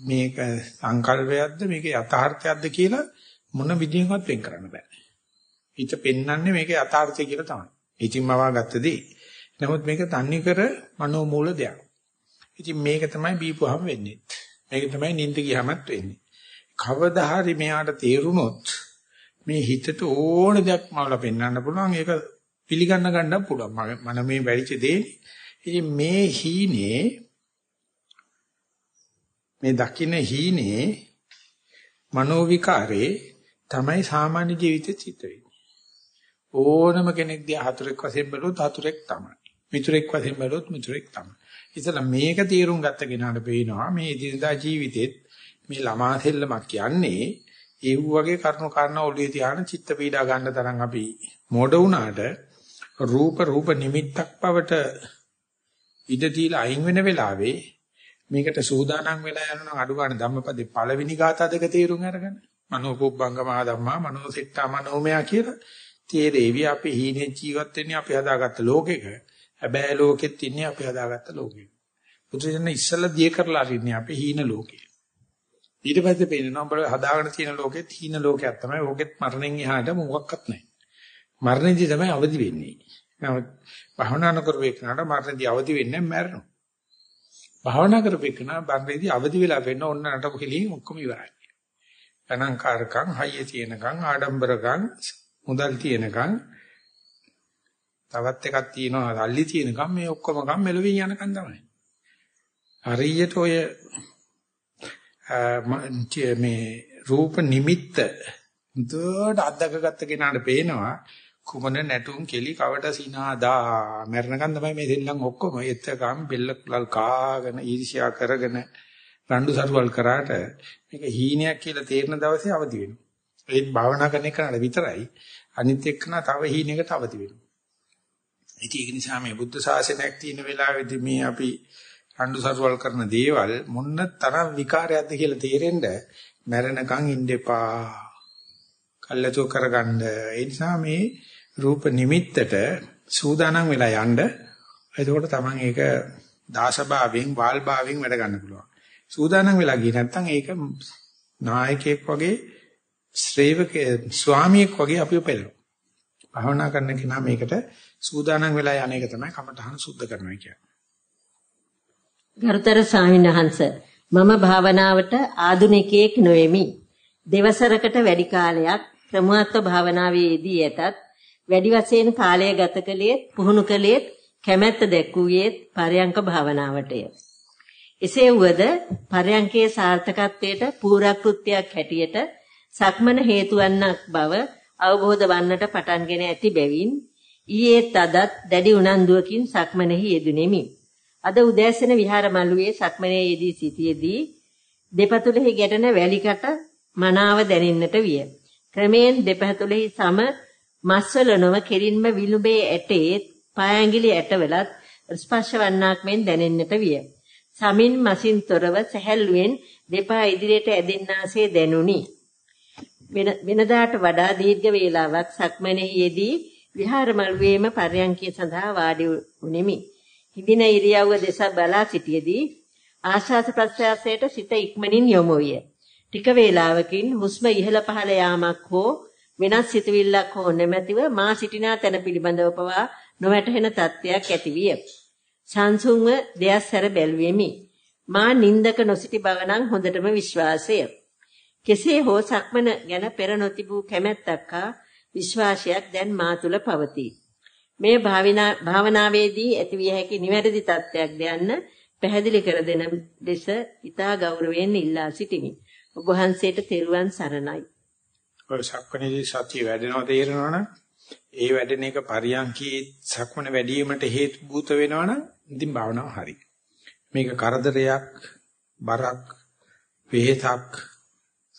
මේක සංකල්පයක්ද මේක යථාර්ථයක්ද කියලා මොන විදිහින්වත් වෙන් කරන්න බෑ. හිත පෙන්වන්නේ මේක යථාර්ථය කියලා තමයි. ඉතින් මවා ගත්ත දේ. නමුත් මේක තන්නේ කර මනෝමූල දෙයක්. ඉතින් මේක තමයි බීපුවහම වෙන්නේ. මේක තමයි නිින්ද ගියාමත් වෙන්නේ. කවදා හරි මෙයාට තේරුනොත් මේ හිතට ඕන දෙයක් මවලා පෙන්වන්න පුළුවන් ඒක පිළිගන්න ගන්නත් පුළුවන්. මම මේ වැඩිච දේ ඉතින් මේ හීනේ මේ දකින්න හීනේ මනෝ විකාරේ තමයි සාමාන්‍ය ජීවිතේ චිත්ත වෙන්නේ. ඕනම කෙනෙක් දිහා හතුරෙක් වශයෙන් බැලුවොත් හතුරෙක් තමයි. මිතුරෙක් වශයෙන් බැලුවොත් මිතුරෙක් තමයි. ඉතල මේක තීරුම් ගත්ත කෙනාට පේනවා මේ ඉදිරියදා ජීවිතෙත් මේ ළමා සෙල්ලමක් කියන්නේ ඒ වගේ කරුණු කාරණා ඔළුවේ තියාන චිත්ත පීඩා ගන්න තරම් අපි මොඩ වුණාට රූප රූප නිමිත්තක් බවට ඉඩ දීලා අයින් වෙන වෙලාවේ මේකට සූදානම් වෙලා යනවා අඩු ගන්න ධම්මපදේ පළවෙනි ගාථා දෙක තේරුම් අරගෙන මනෝපුබ්බංගමහා ධම්මා මනෝසිට්ඨා මනෝමයා කියලා තේරෙවි අපි හීනේ ජීවත් වෙන්නේ අපි හදාගත්ත ලෝකෙක. හැබැයි ලෝකෙත් ඉන්නේ අපි හදාගත්ත ලෝකෙක. බුදුසෙන් ඉස්සලා දිය කරලා ඉන්නේ අපි හීන ලෝකේ ඊට පස්සේ පේනවා උඹ හදාගෙන තියෙන ලෝකෙත් හීන ලෝකයක් තමයි. ඕකෙත් මරණයෙන් එහාට මොකක්වත් නැහැ. මරණයේදී තමයි අවදි වෙන්නේ. නමුත් භවනා නොකරපු එකනට මරණදී අවදි වෙන්නේ මැරෙනවා. භවනා කරපු එකන මරණදී අවදි වෙලා වෙන්න ඕන්න නටපු කෙලින් ඔක්කොම ඉවරයි. අනංකාරකම්, හයිය තියෙනකම්, ආඩම්බරකම්, මුදල් තියෙනකම් තවත් එකක් තියෙනවා සල්ලි තියෙනකම් මේ ඔක්කොම කම් මෙලොවින් යනකම් තමයි. හරියට ඔය මේ රූප නිමිත්ත දුවට අද්දකගත්ත කෙනාට පේනවා කුමන නැටුම් කෙලි කවට සිනාදා මරණකන් තමයි මේ දෙල්ලන් ඔක්කොම එතකම් බෙල්ල කුලල් කාගෙන ඊර්ෂ්‍යා කරගෙන රණ්ඩු සරුවල් කරාට මේක හීනයක් කියලා තේරෙන දවසේ අවදි වෙනවා. ඒත් භාවනා කරන එකට විතරයි අනිත් එක්කන තව හීනයකට අවදි වෙනවා. ඉතින් ඒක නිසා මේ බුද්ධ ශාසනයක් තියෙන වෙලාවෙදී මේ අපි රණ්ඩු සරුවල් කරන දේවල් මොන්න තරම් විකාරයක්ද කියලා තේරෙන්න මැරෙනකන් ඉන්න එපා. කල්ලාතු කරගන්න. ඒ නිසා මේ රූප නිමිත්තට සූදානම් වෙලා යන්න. එතකොට තමන් ඒක දාසභාවයෙන් වාල්භාවයෙන් වැඩ ගන්න පුළුවන්. සූදානම් වෙලා ගියේ නැත්නම් ඒක නායකයෙක් වගේ ශ්‍රේවකේ ස්වාමියෙක් වගේ අපිව පෙළනවා. භාවනා කරන කෙනා මේකට සූදානම් වෙලා යන එක තමයි කමඨහන සුද්ධ කරනවා කියන්නේ. ගරුතර ස්වාමීන් වහන්සේ මම භාවනාවට ආධුනිකයෙක් නොෙමි. දෙවසරකට වැඩි කාලයක් ක්‍රමවත්ව භාවනාවේ යෙදී ඇතත් වැඩි වශයෙන් කාලය ගත කළේත් පුහුණු කළේත් කැමැත්ත දැක්වුවේත් පරයන්ක භාවනාවටය. එසේ වුවද පරයන්කේ සාර්ථකත්වයට පූරකෘත්‍යයක් හැටියට සක්මන හේතු වන්නක් බව අවබෝධ වන්නට පටන්ගෙන ඇති බැවින් ඊයේත් අදත් දැඩි උනන්දුවකින් සක්මනෙහි යෙදුණෙමි. අද උදෑසන විහාර මළුවේ සක්මනේ යෙදී සිටියේදී දෙපතුලෙහි ගැටෙන වැලිකට මනාව දැනෙන්නට විය. ක්‍රමයෙන් දෙපතුලෙහි සම මස්වල නොව කෙලින්ම විලුඹේ ඇටේ පායැඟිලි ඇටවලත් ස්පර්ශ වන්නක් මෙන් දැනෙන්නට විය. සමින් මසින් තොරව සැහැල්ලුවෙන් දෙපා ඉදිරියට ඇදෙන්නාසේ දැනුනි. වෙනදාට වඩා දීර්ඝ වේලාවක් සක්මනේයේදී විහාර මළුවේම පර්යංකිය සඳහා වාඩි වුනිමි. හිඳින ඉරියව්ව දෙස බලා සිටියේදී ආශාස ප්‍රත්‍යාසයට සිත ඉක්මනින් යොමු විය. ටික වේලාවකින් හුස්ම ඉහළ පහළ යාමක් හෝ වෙනස් සිතුවිල්ලක් හෝ නැමැතිව මා සිටිනා තැන පිළිබඳව පවා නොවැටහෙන තත්ත්වයක් ඇතිවිය. සංසුන්ව දෙයක් සැර බැලුවෙමි. මා නින්දක නොසිටි බව නම් හොඳටම විශ්වාසය. කෙසේ හෝ සක්මන ගැන පෙර නොතිබූ කැමැත්තක් හා විශ්වාසයක් දැන් මා තුල පවතී. මේ භාවනාවේදී ඇතිවිය හැකි නිවැරදි තත්ත්වයක් දයන්න පැහැදිලි කර දෙන ලෙස ඊතා ගෞරවයෙන් ඉල්ලා සිටිමි. ඔබ වහන්සේට තෙරුවන් සරණයි. ඔය සක්මණේදී සතිය වැඩෙනවා තේරෙනවනම් ඒ වැඩෙන එක පරියන්කී සක්මණ වැඩිවීමට හේතු භූත වෙනවනම් ඉතින් භාවනාව හරි. මේක කරදරයක් බරක් වේතක්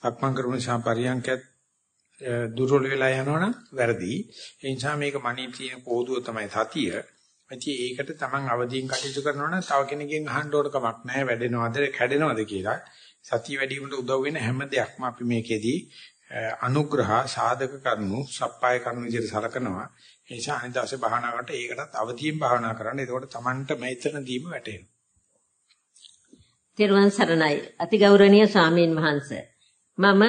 සක්මන් කරන නිසා පරියන්කත් දුර්වල වෙලා යනවනම් වැරදි. ඒ නිසා මේක මනින් තියෙන පොදුව තමයි සතිය. ඉතින් ඒකට Taman අවදීන් කටයුතු කරනවා නම් තව කෙනෙක්ගෙන් අහන්න ඕන කමක් නැහැ වැඩෙනවද කැඩෙනවද කියලා. සතිය වැඩි වීමට උදව් වෙන හැම දෙයක්ම අපි මේකෙදී අනුග්‍රහ සාධක කරුණු සප්පාය කරුණු විදිහට සලකනවා. ඒ නිසා අනිදාසේ භාවනා කරනකොට ඒකටත් අවදියෙන් භාවනා කරන්න. එතකොට Tamanට මෙතනදීම වැටෙනවා. තෙරුවන් සරණයි. අතිගෞරවනීය සාමීන් වහන්ස. මම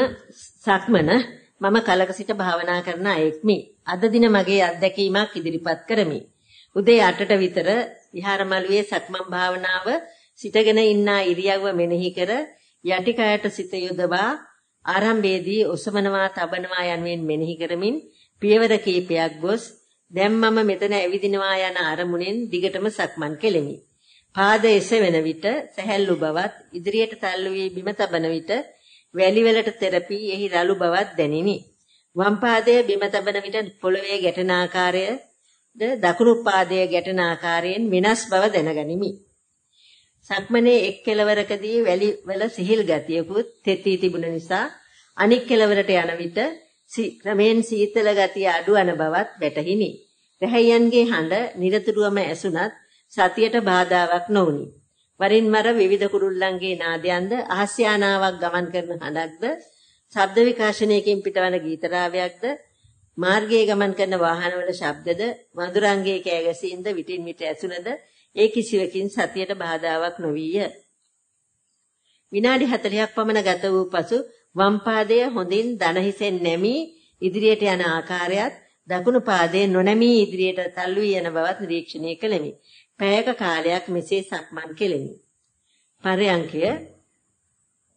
සක්මන මම කලක සිට භාවනා කරන අයෙක්මි. අද දින මගේ අත්දැකීමක් ඉදිරිපත් කරමි. උදේ 8ට විතර විහාරමළුවේ සක්මන් භාවනාව සිටගෙන ඉන්න ඉරියව්ව මෙනෙහි කර යටි කයට සිත යොදවා ආරම්භයේදී ඔසවනවා තබනවා යනුවෙන් මෙනෙහි කරමින් පියවර කීපයක් ගොස් දැන් මම මෙතන ඇවිදිනවා යන අරමුණෙන් දිගටම සක්මන් කෙලෙමි. පාද එසවෙන විට සැහැල්ලු බවත් ඉදිරියට තල්ලු වී බිම තබන විට වැලි වලට තෙරපි එහි රළු බවක් දැනිනි. වම් පාදයේ බිම තබන විට පොළවේ ගැටෙන ආකාරයද දකුණු පාදයේ ගැටෙන ආකාරයෙන් වෙනස් බව දැනගනිමි. සක්මනේ එක් කෙලවරකදී වැලි වල සිහිල් ගතියකුත් තෙතී තිබුණ නිසා අනික් කෙලවරට යන විට ක්‍රමෙන් සීතල ගතිය අඩු වන බවත් වැටහිනි. රැහැයන්ගේ හඬ නිරතුරුවම ඇසුණත් සතියට බාධාවක් නොවුනි. වරින් වර විවිධ කුරුල්ලන්ගේ නාදයන්ද අහස්‍යානාවක් ගමන් කරන හඬක්ද ශබ්ද විකාශනයකින් පිටවන ගීතරාවයක්ද මාර්ගයේ ගමන් කරන වාහනවල ශබ්දද මధుරංගයේ කෑගැසීම්ද විටින් විට ඇසුනද ඒ කිසිවකින් සතියට බාධාවක් නොවිය. විනාඩි 40ක් පමණ ගත වූ පසු වම් පාදය හොඳින් දන හිසෙන් නැමී ඉදිරියට යන ආකාරයත් දකුණු පාදයේ නොනැමී ඉදිරියට තල්ලු යන බවත් නිරීක්ෂණය කළෙමි. පැයක කාලයක් මෙසේ සක්මන් කෙලෙමි. පරයන්කය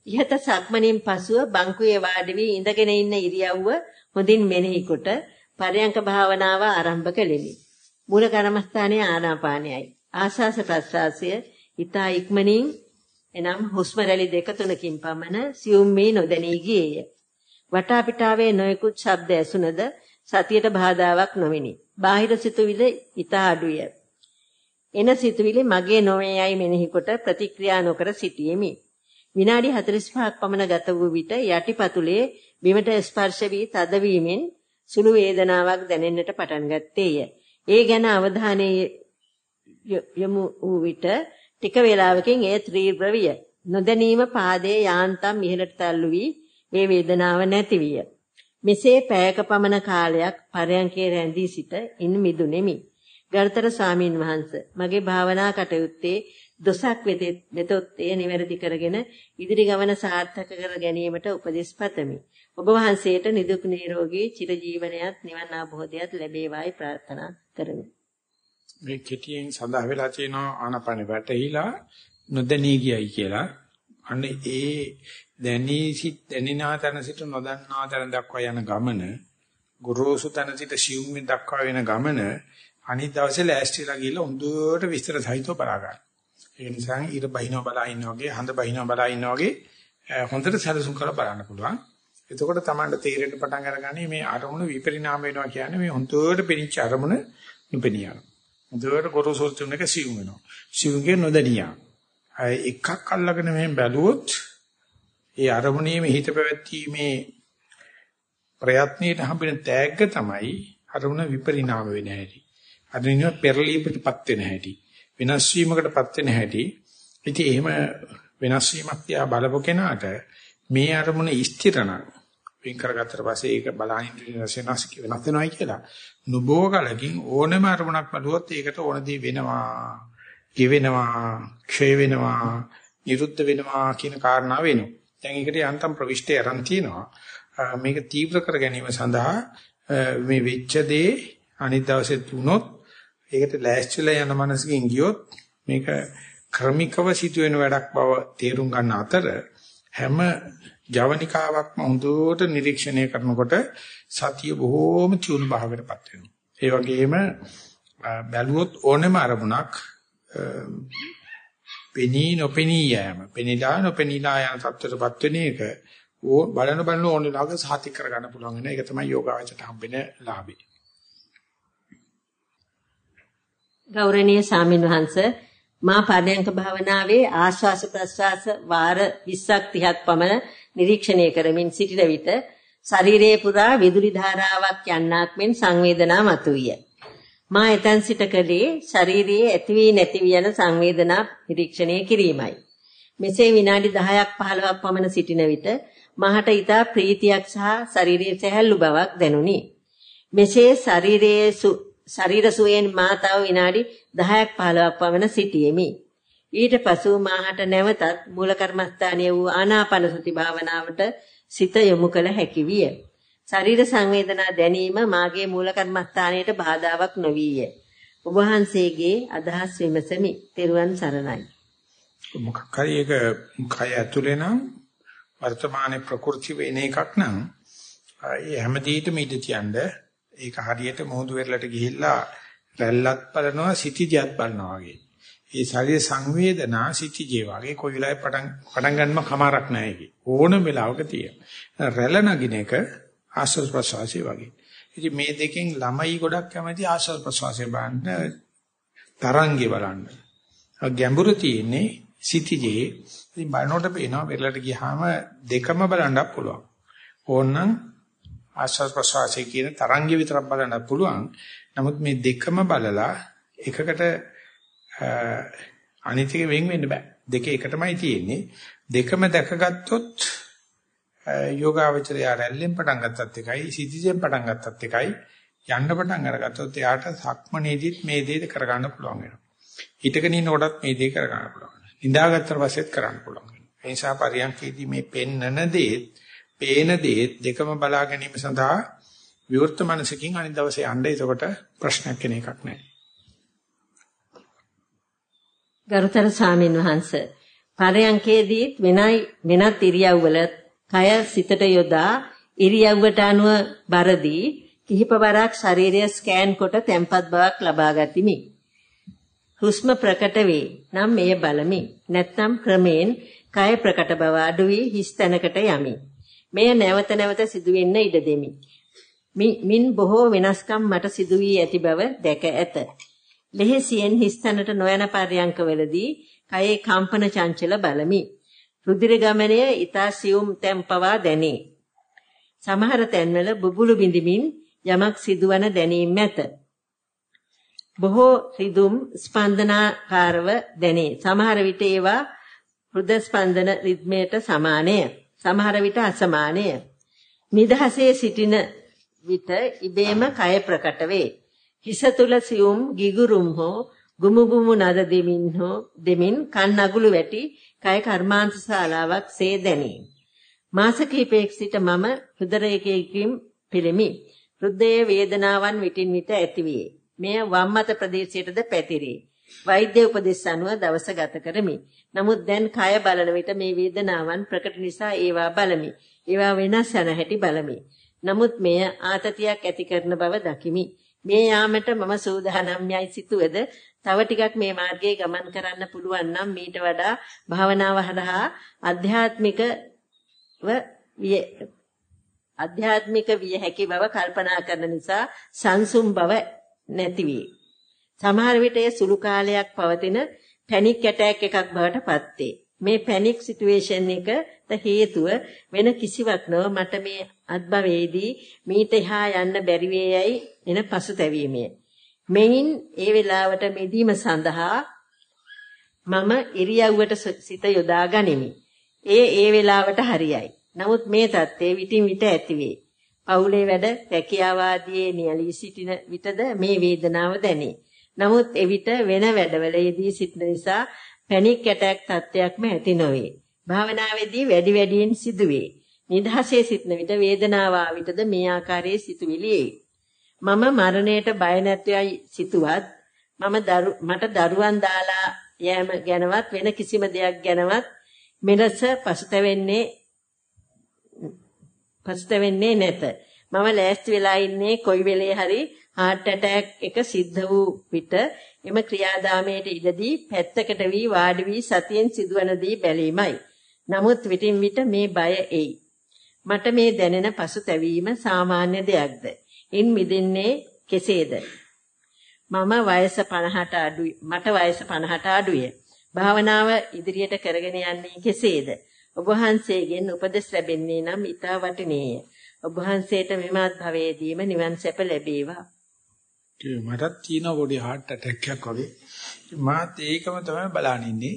ඉහත සක්මනින් පසුව බංකුවේ වාඩි වී ඉඳගෙන ඉන්න ඉරියව්ව හොඳින් මෙනෙහි කොට පරයන්ක භාවනාව ආරම්භ කෙලෙමි. මූල කර්මස්ථානයේ ආනාපානයයි. ආශාස ප්‍රස්වාසය ඊතා ඉක්මනින් එනම් හුස්ම රැලි දෙක තුනකින් පමණ සියුම් මේ නොදැනී ගියේය. වටා පිටාවේ නොයෙකුත් ශබ්ද ඇසුනද සතියට බාධාවක් නොවිනි. බාහිර සිතුවිලි ඊතා අඩුය. එන සිතුවිලි මගේ නොවේයයි මෙනෙහි කොට ප්‍රතික්‍රියා නොකර සිටියෙමි. විනාඩි 45ක් පමණ ගත වූ විට යටිපතුලේ බිමට ස්පර්ශ වී තදවීමෙන් සුළු වේදනාවක් දැනෙන්නට පටන් ගත්තේය. ඒ ගැන අවධානය යොමු වූ විට ටික වේලාවකින් එය ත්‍රීව්‍ර විය. නොදැනීම පාදයේ යාන්තම් ඉහළට තල්ලු වී මේ වේදනාව නැති විය. මෙසේ පැයක පමණ කාලයක් පරයන්කේ රැඳී සිට ඉන් මිදුනේමි. ගරුතර ස්වාමින් වහන්සේ මගේ භාවනා කටයුත්තේ දොසක් වෙතොත් එය නිවැරදි කරගෙන ඉදිරි ගමන සාර්ථක කර ගැනීමට උපදෙස් පතමි. ඔබ වහන්සේට නිදුක් නිරෝගී චිරජීවනයත් නිවන් අවබෝධයත් ලැබේවායි ප්‍රාර්ථනා කරමි. මේ කෙටියෙන් සඳහන් වෙලා තියෙනවා ආනපන වැටහිලා නොදැනී ගියයි කියලා. අන්න ඒ දැනී සිට දැනිනා තැන සිට නොදන්නා තැන දක්වා යන ගමන ගුරුසු තැන සිට සියුම් දක්වා වෙන ගමන අනිත් දවසේ ලෑස්තිලා ගිහලා හොඳට විස්තර සහිතව බලා ගන්න. ඒ නිසා ඊර බහිනව බලා ඉන්නා වගේ හඳ බහිනව බලා ඉන්නා වගේ හොඳට සැලසුම් කරලා බලන්න පුළුවන්. එතකොට Tamanට තේරෙන්න පටන් අරගන්නේ මේ අරමුණ විපරිණාම වෙනවා කියන්නේ මේ හොඳට පිරිච්ච අරමුණ නුපෙනියන. හොඳට ගොරෝසු තුනක සිවුම් වෙනවා. සිවුම්ගේ නොදැනියා. එකක් අල්ලගෙන මෙහෙන් බැලුවොත් ඒ අරමුණේම හිත පැවැත්ීමේ ප්‍රයත්නයේ හම්බෙන තෑග්ග තමයි අරමුණ විපරිණාම වෙන හැටි. අදිනිය පෙරලීමකටපත් වෙන හැටි. වෙනස් වීමකටපත් වෙන හැටි. ඉතින් එහෙම වෙනස් වීමක් තියා බලපො කෙනාට මේ අරමුණ ස්ථිර නම් වෙන් කරගත්තට පස්සේ ඒක බලහින් වෙනස් වෙනස් වෙනවයි කියලා. නුබෝ කලකින් ඕනම අරමුණක් බලුවොත් ඒකට ඕන දේ වෙනවා. ගෙවෙනවා, ක්ෂය වෙනවා, නිරුද්ධ වෙනවා කියන කාරණා වෙනවා. දැන් ඒකට යන්තම් ප්‍රවිෂ්ටය අරන් තිනවා. මේක තීව්‍ර කර ගැනීම සඳහා මේ වෙච්ච දේ අනිත් දවසේ තුනොත් ඒකට ලෑස්තිලා යන මනසකින් ගියොත් මේක ක්‍රමිකව සිදුවෙන වැඩක් බව තේරුම් ගන්න අතර හැම ජවනිකාවක්ම හොඳට නිරීක්ෂණය කරනකොට සතිය බොහෝම චුණු භාවයකටපත් වෙනවා. ඒ වගේම බැලුවොත් ඕනෙම අරමුණක් පෙනී නොපෙනී යෑම. පෙනිලා නොපෙනීලා යන තත්ත්වයටපත් වෙන එක ඕ බලන බලන ඕන ලාග සාති කරගන්න පුළුවන් වෙන එක තමයි යෝගාවචරයට හම්බෙන ලාභය. ගෞරවනීය සාමින් වහන්සේ මා පරයන්ක භාවනාවේ ආශ්වාස ප්‍රශ්වාස වාර 20ක් 30ක් පමණ නිරීක්ෂණය කරමින් සිටින විට ශරීරයේ පුරා විදුලි ධාරාවක් යන්නක් මෙන් සංවේදනා මතුවිය. මා එතෙන් සිට කලේ ශරීරයේ ඇති වී නැති යන සංවේදනා නිරීක්ෂණය කිරීමයි. මෙසේ විනාඩි 10ක් 15ක් පමණ සිටින විට මාහට ඊතා ප්‍රීතියක් සහ ශරීරයේ සැහැල්ලු බවක් දැනුනි. මෙසේ ශරීරයේ ශරීර සුවයෙන් මා තව විනාඩි 10ක් 15ක් පමණ සිටියෙමි. ඊට පසු මාහට නැවතත් මූල කර්මස්ථානීය වූ ආනාපාන සති භාවනාවට සිත යොමු කළ හැකි විය. ශරීර සංවේදනා දැනීම මාගේ මූල කර්මස්ථානයට බාධාවක් නොවිය. ඔබ වහන්සේගේ අදහස් විමසමි. තෙරුවන් සරණයි. මොකක් හරි ඒක කය ඇතුලේ නම් වර්තමානයේ ප්‍රകൃති වෙන එකක් නම් ඒ හැමදේටම ඉඳ තියන්න ඒක හරියට මොහොදු වෙරළට ගිහිල්ලා රැල්ලත් බලනවා සිටිජියත් බලනවා වගේ. ඒ ශරීර සංවේදනා සිටිජේ වගේ කොයි වෙලාවෙ පටන් පටන් ගන්නම කමාරක් නැහැ ඒකේ. ඕනම වෙලාවක තියෙන. රැළ නගින එක ආස්වාද ප්‍රසවාසය වගේ. ඉතින් මේ දෙකෙන් ළමයි ගොඩක් කැමති ආස්වාද ප්‍රසවාසය බලන්න තරංගේ බලන්න. ගැඹුරු තියෙන්නේ සිටිජේ. ඉතින් බලනකොට පේනවා පෙරලට ගියාම දෙකම බලන්නත් පුළුවන්. ඕනනම් ආස්වාද ප්‍රසවාසය කියන තරංගේ විතරක් බලන්න පුළුවන්. නමුත් මේ දෙකම බලලා එකකට අනිත් එක වෙන් වෙන්න බෑ. දෙක එකටමයි තියෙන්නේ. දෙකම දැකගත්තොත් යෝගාවචරය රැල්ලෙන් පටන් ගත්තත් එකයි සිතිජෙන් පටන් ගත්තත් එකයි යන්න පටන් අරගත්තොත් එයාට සක්මනේදිත් මේ දේ කරගන්න පුළුවන් වෙනවා. හිටගෙන ඉන්නකොටත් මේ දේ කරගන්න පුළුවන්. නිදාගත්තට පස්සෙත් කරන්න පුළුවන්. ඒ නිසා පරියන්කේදී මේ පෙන්නන දේ, පේන දේ දෙකම බලා ගැනීම සඳහා විවෘත මනසකින් අනිත් දවසේ යන්න එතකොට ප්‍රශ්නයක් කෙන එකක් නැහැ. ගරුතර ස්වාමීන් වහන්සේ පරයන්කේදී වෙනයි වෙනත් ඉරියව්වල කය සිතට යොදා ඉරියව්වට අනුව බරදී කිහිප වරක් ශරීරය ස්කෑන් කොට තැම්පත් බවක් ලබා ගතිමි. හුස්ම ප්‍රකට වේ. නම් මෙය බලමි. නැත්නම් ක්‍රමෙන් කය ප්‍රකට බව අඩු වී හිස් තැනකට යමි. මෙය නැවත නැවත සිදුවෙන්න ඉඩ දෙමි. මින් බොහෝ වෙනස්කම් මට සිදු වී ඇති බව දැක ඇත. ලෙහෙසියෙන් හිස් තැනට නොයන පර්යංකවලදී කයේ කම්පන චංචල බලමි. රුධිර ගමනය ඊතා සියුම් තැම්පවා දැනේ. සමහර තැන්වල බුබුලු බිඳිමින් යමක් සිදුවන දැනීම ඇත. බොහෝ රිදුම් ස්පන්දනාකාරව දැනේ. සමහර විට ඒවා හෘද ස්පන්දන රිද්මයට සමානය. සමහර විට අසමානය. නිදහසේ සිටින විට ඉබේම කය ප්‍රකට වේ. හිස තුල සියුම් ගිගුරුම් හෝ ගුමුගුමු නද දෙමින් හෝ දෙමින් කන් අගුළු වැටි කය කර්මාන්ත ශාලාවක් සේ දැනේ. මාස කිහිපයක සිට මම හෘදරේකයකින් පිළිමි. හෘදයේ වේදනාවන් විටින් විට ඇතිවේ. මෙය වම් අත ප්‍රදේශයටද පැතිරේ. වෛද්‍ය උපදෙස් අනුව දවස ගත කරමි. නමුත් දැන් කය බලන විට මේ වේදනාවන් ප්‍රකට නිසා ඒවා බලමි. ඒවා වෙනස් යන හැටි බලමි. නමුත් මෙය ආතතියක් ඇති කරන බව දකිමි. මේ යාමට මම සූදානම් යයි සිටුවද තව ටිකක් මේ මාර්ගයේ ගමන් කරන්න පුළුවන් නම් මීට වඩා භාවනාව හරහා ආධ්‍යාත්මිකව ආධ්‍යාත්මික විය හැකි බව කල්පනා කරන නිසා සංසුම් බව නැති වේ. සමහර විට ඒ සුළු කාලයක් පවතින පැනික් ඇටැක් එකක් බවට පත් වේ. මේ පැනික් සිටුේෂන් එකට හේතුව වෙන කිසිවක් නොව මට මේ අත්භවයේදී මීට එහා යන්න බැරි වේයයි එන පසුතැවීමයි. මෙයින් ඒ වෙලාවට මෙදීම සඳහා මම ඉරියව්වට සිත යොදා ගනිමි. ඒ ඒ වෙලාවට හරියයි. නමුත් මේ தත්ත්වය විටින් විට ඇතිවේ. පවුලේ වැඩ රැකියාව ආදී නියලී සිටින විටද මේ වේදනාව දැනේ. නමුත් එවිට වෙන වැඩවලදී සිටින නිසා පැනික් ඇටැක් තත්ත්වයක්ම ඇති නොවේ. භාවනාවේදී වැඩි වැඩියෙන් සිදුවේ. නිදහසේ සිටින විට වේදනාව ආවිතද මේ ආකාරයේ සිතුවිලි මම මරණයට බය නැත්වයි සිතුවත් මම මට දරුවන් දාලා යෑම ගැනවත් වෙන කිසිම දෙයක් ගැනවත් මෙලෙස පසුතැවෙන්නේ පසුතැවෙන්නේ නැත. මම ලෑස්ති වෙලා ඉන්නේ කොයි වෙලේ හරි heart attack එක සිද්ධ වූ විට එම ක්‍රියාදාමයට ඉඩදී පැත්තකට වී වාඩි වී සතියෙන් සිදුවන දී බැලීමයි. නමුත් විටින් විට මේ බය එයි. මට මේ දැනෙන පසුතැවීම සාමාන්‍ය දෙයක්ද? ඉන් මිදෙන්නේ කෙසේද? මම වයස 50ට අඩුයි. මට වයස 50ට අඩුය. භාවනාව ඉදිරියට කරගෙන යන්නේ කෙසේද? ඔබ වහන්සේගෙන් උපදෙස් ලැබෙන්නේ නම් ඊට වටිනේය. ඔබ වහන්සේට මෙමත් භවයේදීම නිවන් සැප ලැබේවා. මටත් තියෙන පොඩි heart attack එකක් වගේ. මාත් ඒකම තමයි බලන් ඉන්නේ.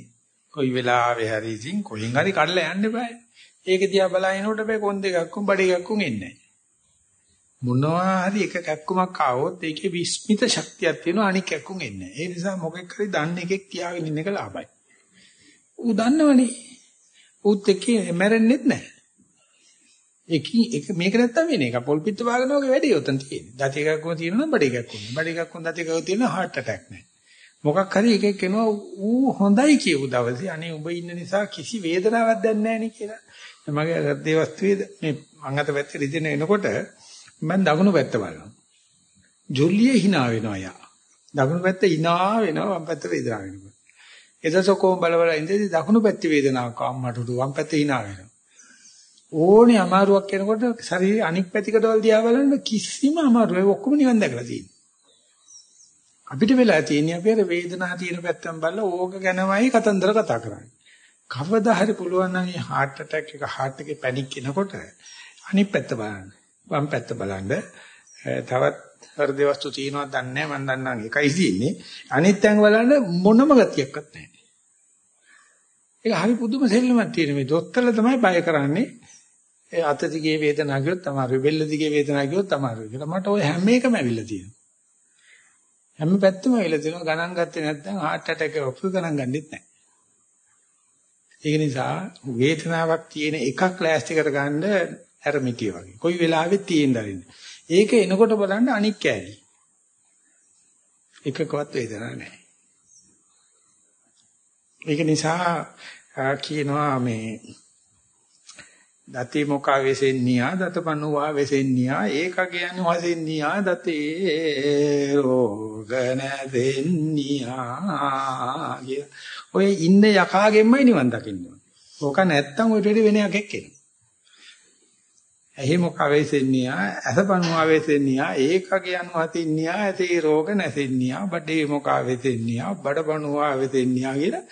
කොයි වෙලාවෙ හරි ඉතින් කොහෙන් හරි කඩලා යන්න බෑ. ඒක දිහා බලනකොට බෑ කොන් දෙකක්කුම් බඩ එකක්කුම් එන්නේ මොනවා හරි එක කැක්කුමක් ආවොත් ඒකේ විස්මිත ශක්තියක් තියෙනවා අනික කැක්කුම් එන්නේ ඒ නිසා මොකෙක් හරි දන්න එකෙක් තියාගෙන ඉන්න එක ලාභයි. ඌ දන්නවනේ. ඌත් එක්කේ මැරෙන්නෙත් නැහැ. එකී එක මේක නැත්තම් වෙන එක පොල් පිට වාගෙන වගේ වැඩි උතන් තියෙන්නේ. දති එකක් කොහොම තියෙනවා බඩ එකක් කොහොම. බඩ එකක් කොහොම දති එකක් තියෙනවා heart attack නැහැ. මොකක් හරි එකෙක් එනවා ඌ හොඳයි කියපු දවසේ අනේ උඹ ඉන්න නිසා කිසි වේදනාවක් දැනෙන්නේ නැහැ නේ කියලා. මගේ හෘදේ වස්තුවේ මේ මං අත පැත්තේ රිදෙන එනකොට මම දකුණු පැත්ත බලනවා. ජොල්ලිය hina වෙනවා යා. දකුණු පැත්ත hina වෙනවා වම් පැත්ත වේදනාව වෙනවා. එදසකොම් බල බල ඉඳදී දකුණු පැත්තේ වේදනාවක් අම්මට උඩු වම් පැත්තේ hina වෙනවා. ඕනේ අමාරුවක් එනකොට ශරීරය අනික් පැතිකටවල දිහා බලන්න කිසිම අමාරුවක් ඒ ඔක්කොම නිවන් දැකලා තියෙනවා. අපිට වෙලා තියෙන්නේ අපි අර වේදනාව තියෙන පැත්තෙන් බලලා ඕක ගැනමයි කතන්දර කතා කරන්නේ. කවදා හරි පුළුවන් නම් මේ heart attack එක heart එකේ panic එනකොට අනිත් පැත්ත බලන්න. වම් පැත්ත බලන්න. තවත් හෘද වස්තු තියෙනවද දන්නේ නැහැ මම දන්නා එකයි තියෙන්නේ. අනිත් තැන් බලන්න මොනම ගතියක්වත් නැහැ. ඒක හරි පුදුම සෙල්ලමක් තියෙන මේ දොස්තරලා තමයි බය කරන්නේ. ඒ අත දිගේ වේදනාව කියොත් තමයි බෙල්ල දිගේ වේදනාව කියොත් තමයි කියලා. මට ওই හැම එකම ඇවිල්ලා තියෙනවා. හැම පැත්තම ඇවිල්ලා තියෙනවා ගණන් ගත්තේ නැත්නම් heart attack එක ඔප්පු ගණන් ගන්නෙත් නැහැ. ඒක නිසා වේදනාවක් තියෙන එකක් ලෑස්ති කරගන්න ඇරමිටිය වගේ. කොයි වෙලාවෙත් තියෙන්න දරින්න. ඒක එනකොට බලන්න අනික් කෑලි. එකකවත් වේදනාවක් නැහැ. ඒක නිසා කියනවා මේ දති මොක වෙසෙන්නියා දතපනුවා වෙසෙන්නියා ඒක කියන වසෙන්නියා දතේ රෝගන දෙන්නියා ඔය ඉන්න යකාගෙන්මයි නිවන් දකින්න ඕක නැත්තම් ඔය දෙවි වෙන එකක් එන්නේ එහි මොක වෙසෙන්නියා අසපනුවා වෙසෙන්නියා ඒක කියන වතින්නියා ඇතේ රෝග නැසෙන්නියා බඩේ මොක වෙසෙන්නියා බඩපනුවා වෙසෙන්නියා කියලා.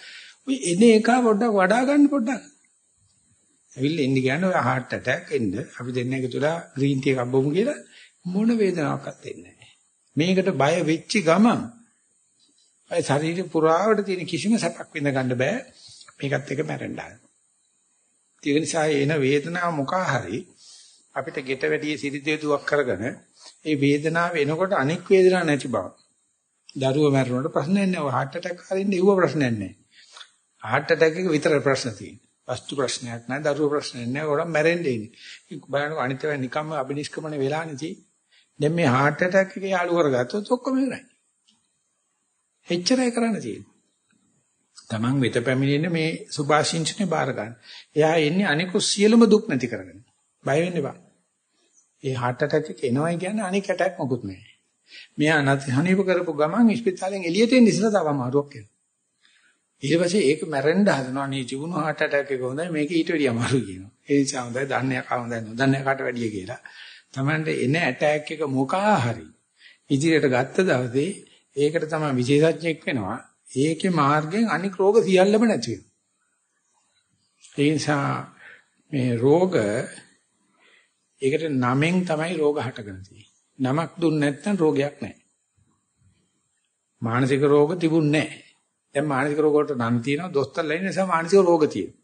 ඔය එන එක පොඩ්ඩක් වඩා ගන්න පොඩ්ඩක්. ඇවිල්ලා එන්න කියන්නේ ඔය heart attack එන්න අපි දෙන්න එකතුලා green tea එකක් බොමු කියලා මොන වේදනාවක්වත් එන්නේ නැහැ. මේකට බය වෙච්ච ගමන් ඒ ශරීර පුරාවට තියෙන කිසිම සැපක් විඳ ගන්න බෑ. මේකත් එක මැරෙන්න ආන. ඒ නිසා එන වේදනාව මොකා හරි අපිට ගෙට වැඩි සිරිදේදුවක් කරගෙන ඒ වේදනාව එනකොට අනික් වේදනාවක් නැති බව. දරුව මැරුණාට ප්‍රශ්නයක් නෑ. heart attack හරින්න ඒව ප්‍රශ්නයක් නෑ. heart attack එක විතර ප්‍රශ්න තියෙනවා. වස්තු ප්‍රශ්නයක් නෑ දරුවෝ ප්‍රශ්නයක් නෑ ඔයාලා මැරෙන්න ඉන්නේ. බලන්න අනිත් ඒවා නිකම්ම අබිනිෂ්ක්‍මණය වෙලා නැති. දැන් මේ heart attack එක යාළු කරගත්තොත් ඔක්කොම ඉවරයි. එච්චරයි කරන්න තියෙන්නේ. Taman වෙත පැමිණෙන මේ සුභාශිංසනේ බාර ගන්න. එයා එන්නේ අනිකු සියලුම දුක් නැති කරගෙන. බය වෙන්න එපා. ඒ heart attack එක එනවයි කියන්නේ අනික attack මොකුත් නෑ. මෙයා නැති හනීප කරපු ගමන් ඉස්පිතාලෙන් එළියට එන්න ඉස්සලා තව අමාරුවක් එනවා. ඊට පස්සේ ඒක මැරෙන්න හදනවා නේ ජීවුණු heart attack එක හොඳයි මේක ඊට වැඩිය අමාරුයි කියනවා. ඒ නිසා හොඳයි දන්නේ කා හොඳයි නොදන්නේ කාට වැඩිය කියලා. Tamande එන attack එක මොකා හරි ඉදිරියට ගත්ත දවසේ ඒකට තමයි විශේෂඥෙක් වෙනවා. ඒකේ මාර්ගයෙන් අනික් රෝග සියල්ලම නැති වෙනවා. ඒ නිසා මේ රෝග ඒකට නමෙන් තමයි රෝග හටගෙන තියෙන්නේ. නමක් දුන්නේ නැත්නම් රෝගයක් නැහැ. මානසික රෝග තිබුණේ නැහැ. දැන් මානසික රෝග වලට නම් තියෙනවා දොස්තරලා ඉන්න නිසා මානසික රෝග තියෙනවා.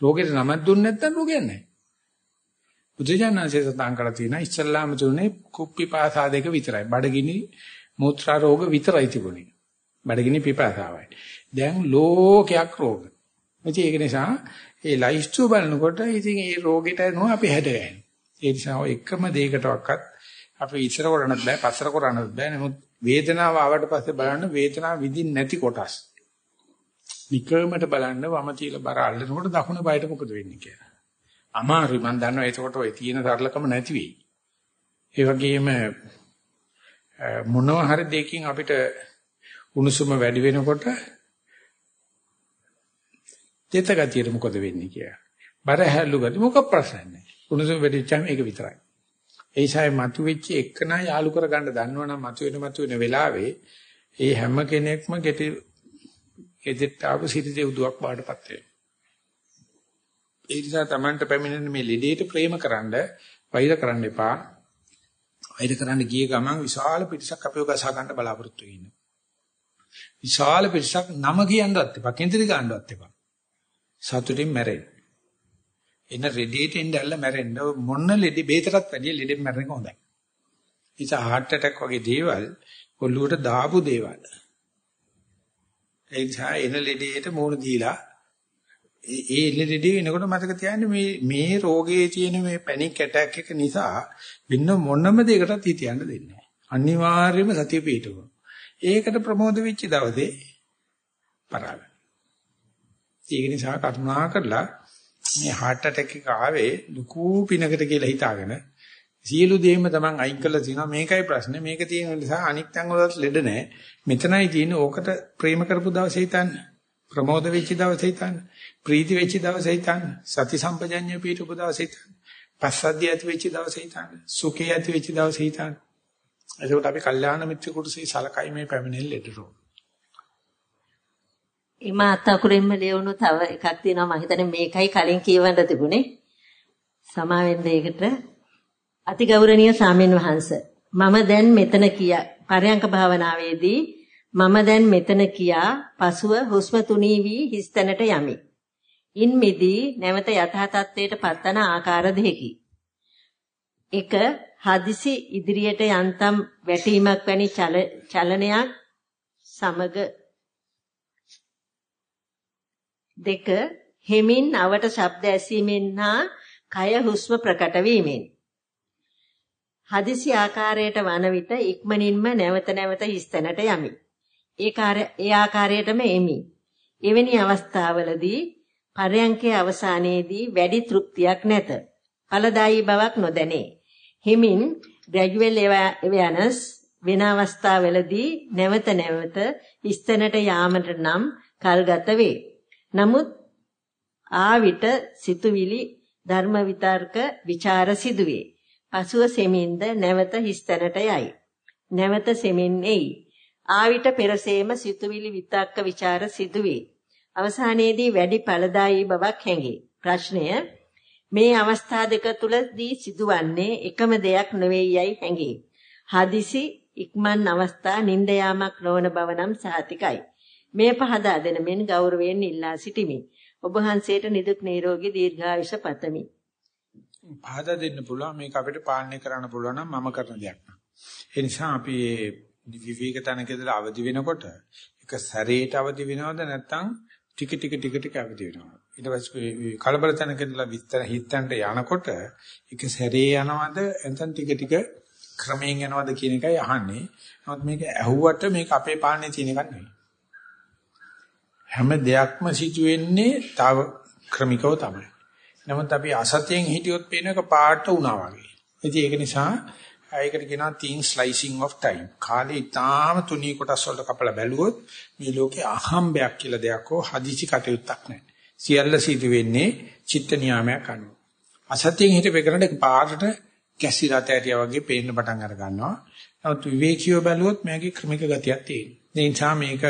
රෝගෙට නමක් දුන්නේ නැත්නම් රෝගයක් නැහැ. බුදුජානනාංශය සඳහන් කරලා තියෙනවා ඉස්සල්ලාම තුනේ කුප්පි පාසා දෙක විතරයි. බඩගිනි මූත්‍රා රෝග විතරයි තිබුණේ. බඩගිනි පිපාසාවයි. දැන් ලෝකයක් රෝග. ඉතින් ඒක නිසා ඒ ලයිස්ට්ුව බලනකොට ඉතින් ඒ රෝගෙට නෝ අපි හැදගන්නේ. ඒ නිසා එකම දෙයකටවත් අපි ඉස්සර කරන්නත් බෑ පස්සර කරන්නත් බෑ. නමුත් වේදනාව ආවට පස්සේ බලන්න වේදනාව විඳින් නැති කොටස්. නිකමට බලන්න වම තියලා බර අල්ලනකොට දකුණ බයට මොකද වෙන්නේ කියලා. අමාරුයි මම දන්නවා ඒකට ඔය තියෙන සරලකම නැති වෙයි. ඒ වගේම මොනවා හරි දෙයකින් අපිට උණුසුම වැඩි වෙනකොට තෙත ගතියට මොකද වෙන්නේ කියලා. බර හැලු ගතිය මොකක් ප්‍රශ්නයක් නැහැ. උණුසුම වැඩි වෙච්චාම ඒක විතරයි. ඒ ඡාය මතුවෙච්ච එකනා යාලු කරගන්න දන්නවනම් මතුවෙන මතුවෙන වෙලාවේ ඒ හැම කෙනෙක්ම ගෙටි එදෙත් ආපු සිටි උදුවක් බාටපත් වෙනවා. ඒ නිසා Tamanට පැමිණෙන මේ ලෙඩේට ප්‍රේම කරන්න වෛර කරන්න එපා. වෛර කරන්න ගිය ගමන් විශාල පිටසක් අපිව ගසා ගන්න බලාපොරොත්තු වෙනවා. විශාල පිටසක් නම කියන්නවත් එපා. කේන්ද්‍රී ගන්නවත් එපා. සතුටින් මැරෙන්න. එන රෙඩියට එන්න ඇල්ල මැරෙන්න මොන ලෙඩි බේතරත් වැඩිය ලෙඩෙන් මැරෙන එක හොඳයි. ඉතින් heart attack වගේ දේවල් ඔළුවට දාපු දේවල්. ඒ නිසා එන ලෙඩේට මූණ දීලා ඒ ලෙඩේ එනකොට මතක තියාගන්න මේ මේ රෝගයේ තියෙන මේ පැනික් ඇටැක් එක නිසා වෙන මොනම දෙයකටත් හිතියන්න දෙන්නේ නැහැ. අනිවාර්යයෙන්ම සතිය පිටවෙනවා. ඒකට ප්‍රමෝද වෙච්ච දවසේ පරාල. ඒක නිසා කරුණා කරලා මේ heart attack එක ආවේ ලুকু පිනකට කියලා හිතාගෙන සියලු දේම තමන් අයින් කරලා තිනවා මේකයි ප්‍රශ්නේ. මේක තියෙන නිසා අනික් තැන් වලත් ලෙඩ නැහැ. මෙතනයි තියෙන්නේ ඕකට ප්‍රේම කරපු දවසේ හිතන්න. ප්‍රමෝද වෙච්ච දවසේ හිතන්න. ප්‍රීති වෙච්ච දවසේ හිතන්න. සති සම්පජඤ්ඤය පිටුපු දවසේ හිතන්න. පස්සද්ධිය ඇති වෙච්ච දවසේ හිතන්න. සුඛය ඇති වෙච්ච දවසේ හිතන්න. එතකොට අපි කල්යාණ මිත්‍ර කුරුසේ සලකයි මේ පැමිණෙල්ලෙටරෝ එම අතකුරින්ම ලියවුණු තව එකක් තියෙනවා මම හිතන්නේ මේකයි කලින් කියවන්න තිබුණේ සමාවෙන්න ඒකට අතිගෞරවනීය සාමින් වහන්ස මම දැන් මෙතන කියා පරයන්ක භාවනාවේදී මම දැන් මෙතන කියා පසුව හුස්ම තුනී වී හිස්තැනට යමි. ඉන් මිදී නැවත යථා තත්ත්වයට පත්වන ආකාර දෙකකි. එක හදිසි ඉදිරියට යන්තම් වැටීමක් වැනි චලනයක් සමග දෙක හෙමින් අවට ශබ්ද ඇසීමෙන් හා කය හුස්ම ප්‍රකට වීමෙන් හදිසි ආකාරයට වන විට ඉක්මනින්ම නැවත නැවත හිස්තැනට යමි. ඒ ඒ ආකාරයටම එමි. එවැනි අවස්ථාවලදී පරයන්කේ අවසානයේදී වැඩි තෘප්තියක් නැත. ඵලදායී බවක් නොදැනේ. හිමින් ග්‍රැජුවල් එවනස් වෙන අවස්ථාවලදී නැවත නැවත හිස්තැනට යාමට නම් කල්ගත වේ. නමුත් ආවිත සිතුවිලි ධර්ම විතර්ක ਵਿਚාර සිදුවේ. පසුව සෙමින්ද නැවත හිස්තැනට යයි. නැවත සෙමින් එයි. ආවිත පෙරසේම සිතුවිලි විතක්ක ਵਿਚාර සිදුවේ. අවසානයේදී වැඩි ඵලදායී බවක් හැඟේ. ප්‍රශ්නය මේ අවස්ථා දෙක තුලදී සිදුවන්නේ එකම දෙයක් නෙවෙයි යයි හැඟේ. හදිසි ඉක්මන් අවස්ථා නින්ද යාමක් නොවන බව නම් සහතිකයි. මේ පහදා දෙන මෙන් ගෞරවයෙන් ඉල්ලා සිටිමි. ඔබ වහන්සේට නිදුක් නිරෝගී දීර්ඝායුෂ පතමි. පහදා දෙන්න පුළුවන් මේක අපිට පාලනය කරන්න පුළුවන් නම් මම කරන දෙයක් නෑ. ඒ නිසා අපි විවේක තැනකදලා අවදි වෙනකොට එක සැරේට අවදි වෙනවද නැත්නම් ටික ටික ටික ටික අවදි වෙනවද? ඊට පස්සේ කලබල තැනකදලා විස්තර හිතන්ට යනකොට එක සැරේ යනවද නැත්නම් ටික ටික ක්‍රමයෙන් යනවද කියන එකයි අහන්නේ. නමුත් මේක ඇහුවට මේක අපේ පාලනේ තියෙන එකක් නෙවෙයි. හැම දෙයක්ම සිදු වෙන්නේ තව ක්‍රමිකව තමයි. නමුත් අපි අසතියෙන් හිටියොත් පේන එක පාට වුණා වගේ. ඉතින් ඒක නිසා ඒකට කියනවා thin slicing of time. කාලේ ඊටාම තුනී කොටස් වලට කපලා බැලුවොත් මේ ලෝකේ අහම්බයක් කියලා දෙයක් හෝ හදිසි කටයුත්තක් නැහැ. සියල්ල සිදු වෙන්නේ චිත්ත නියාමයක් අනුව. අසතියෙන් හිටපෙකරන පාටට කැසිරත ඇටියා වගේ පේන්න පටන් අර ගන්නවා. නමුත් විවේකීව බැලුවොත් මේකේ ක්‍රමික ගතියක් තියෙනවා. ඒ නිසා මේක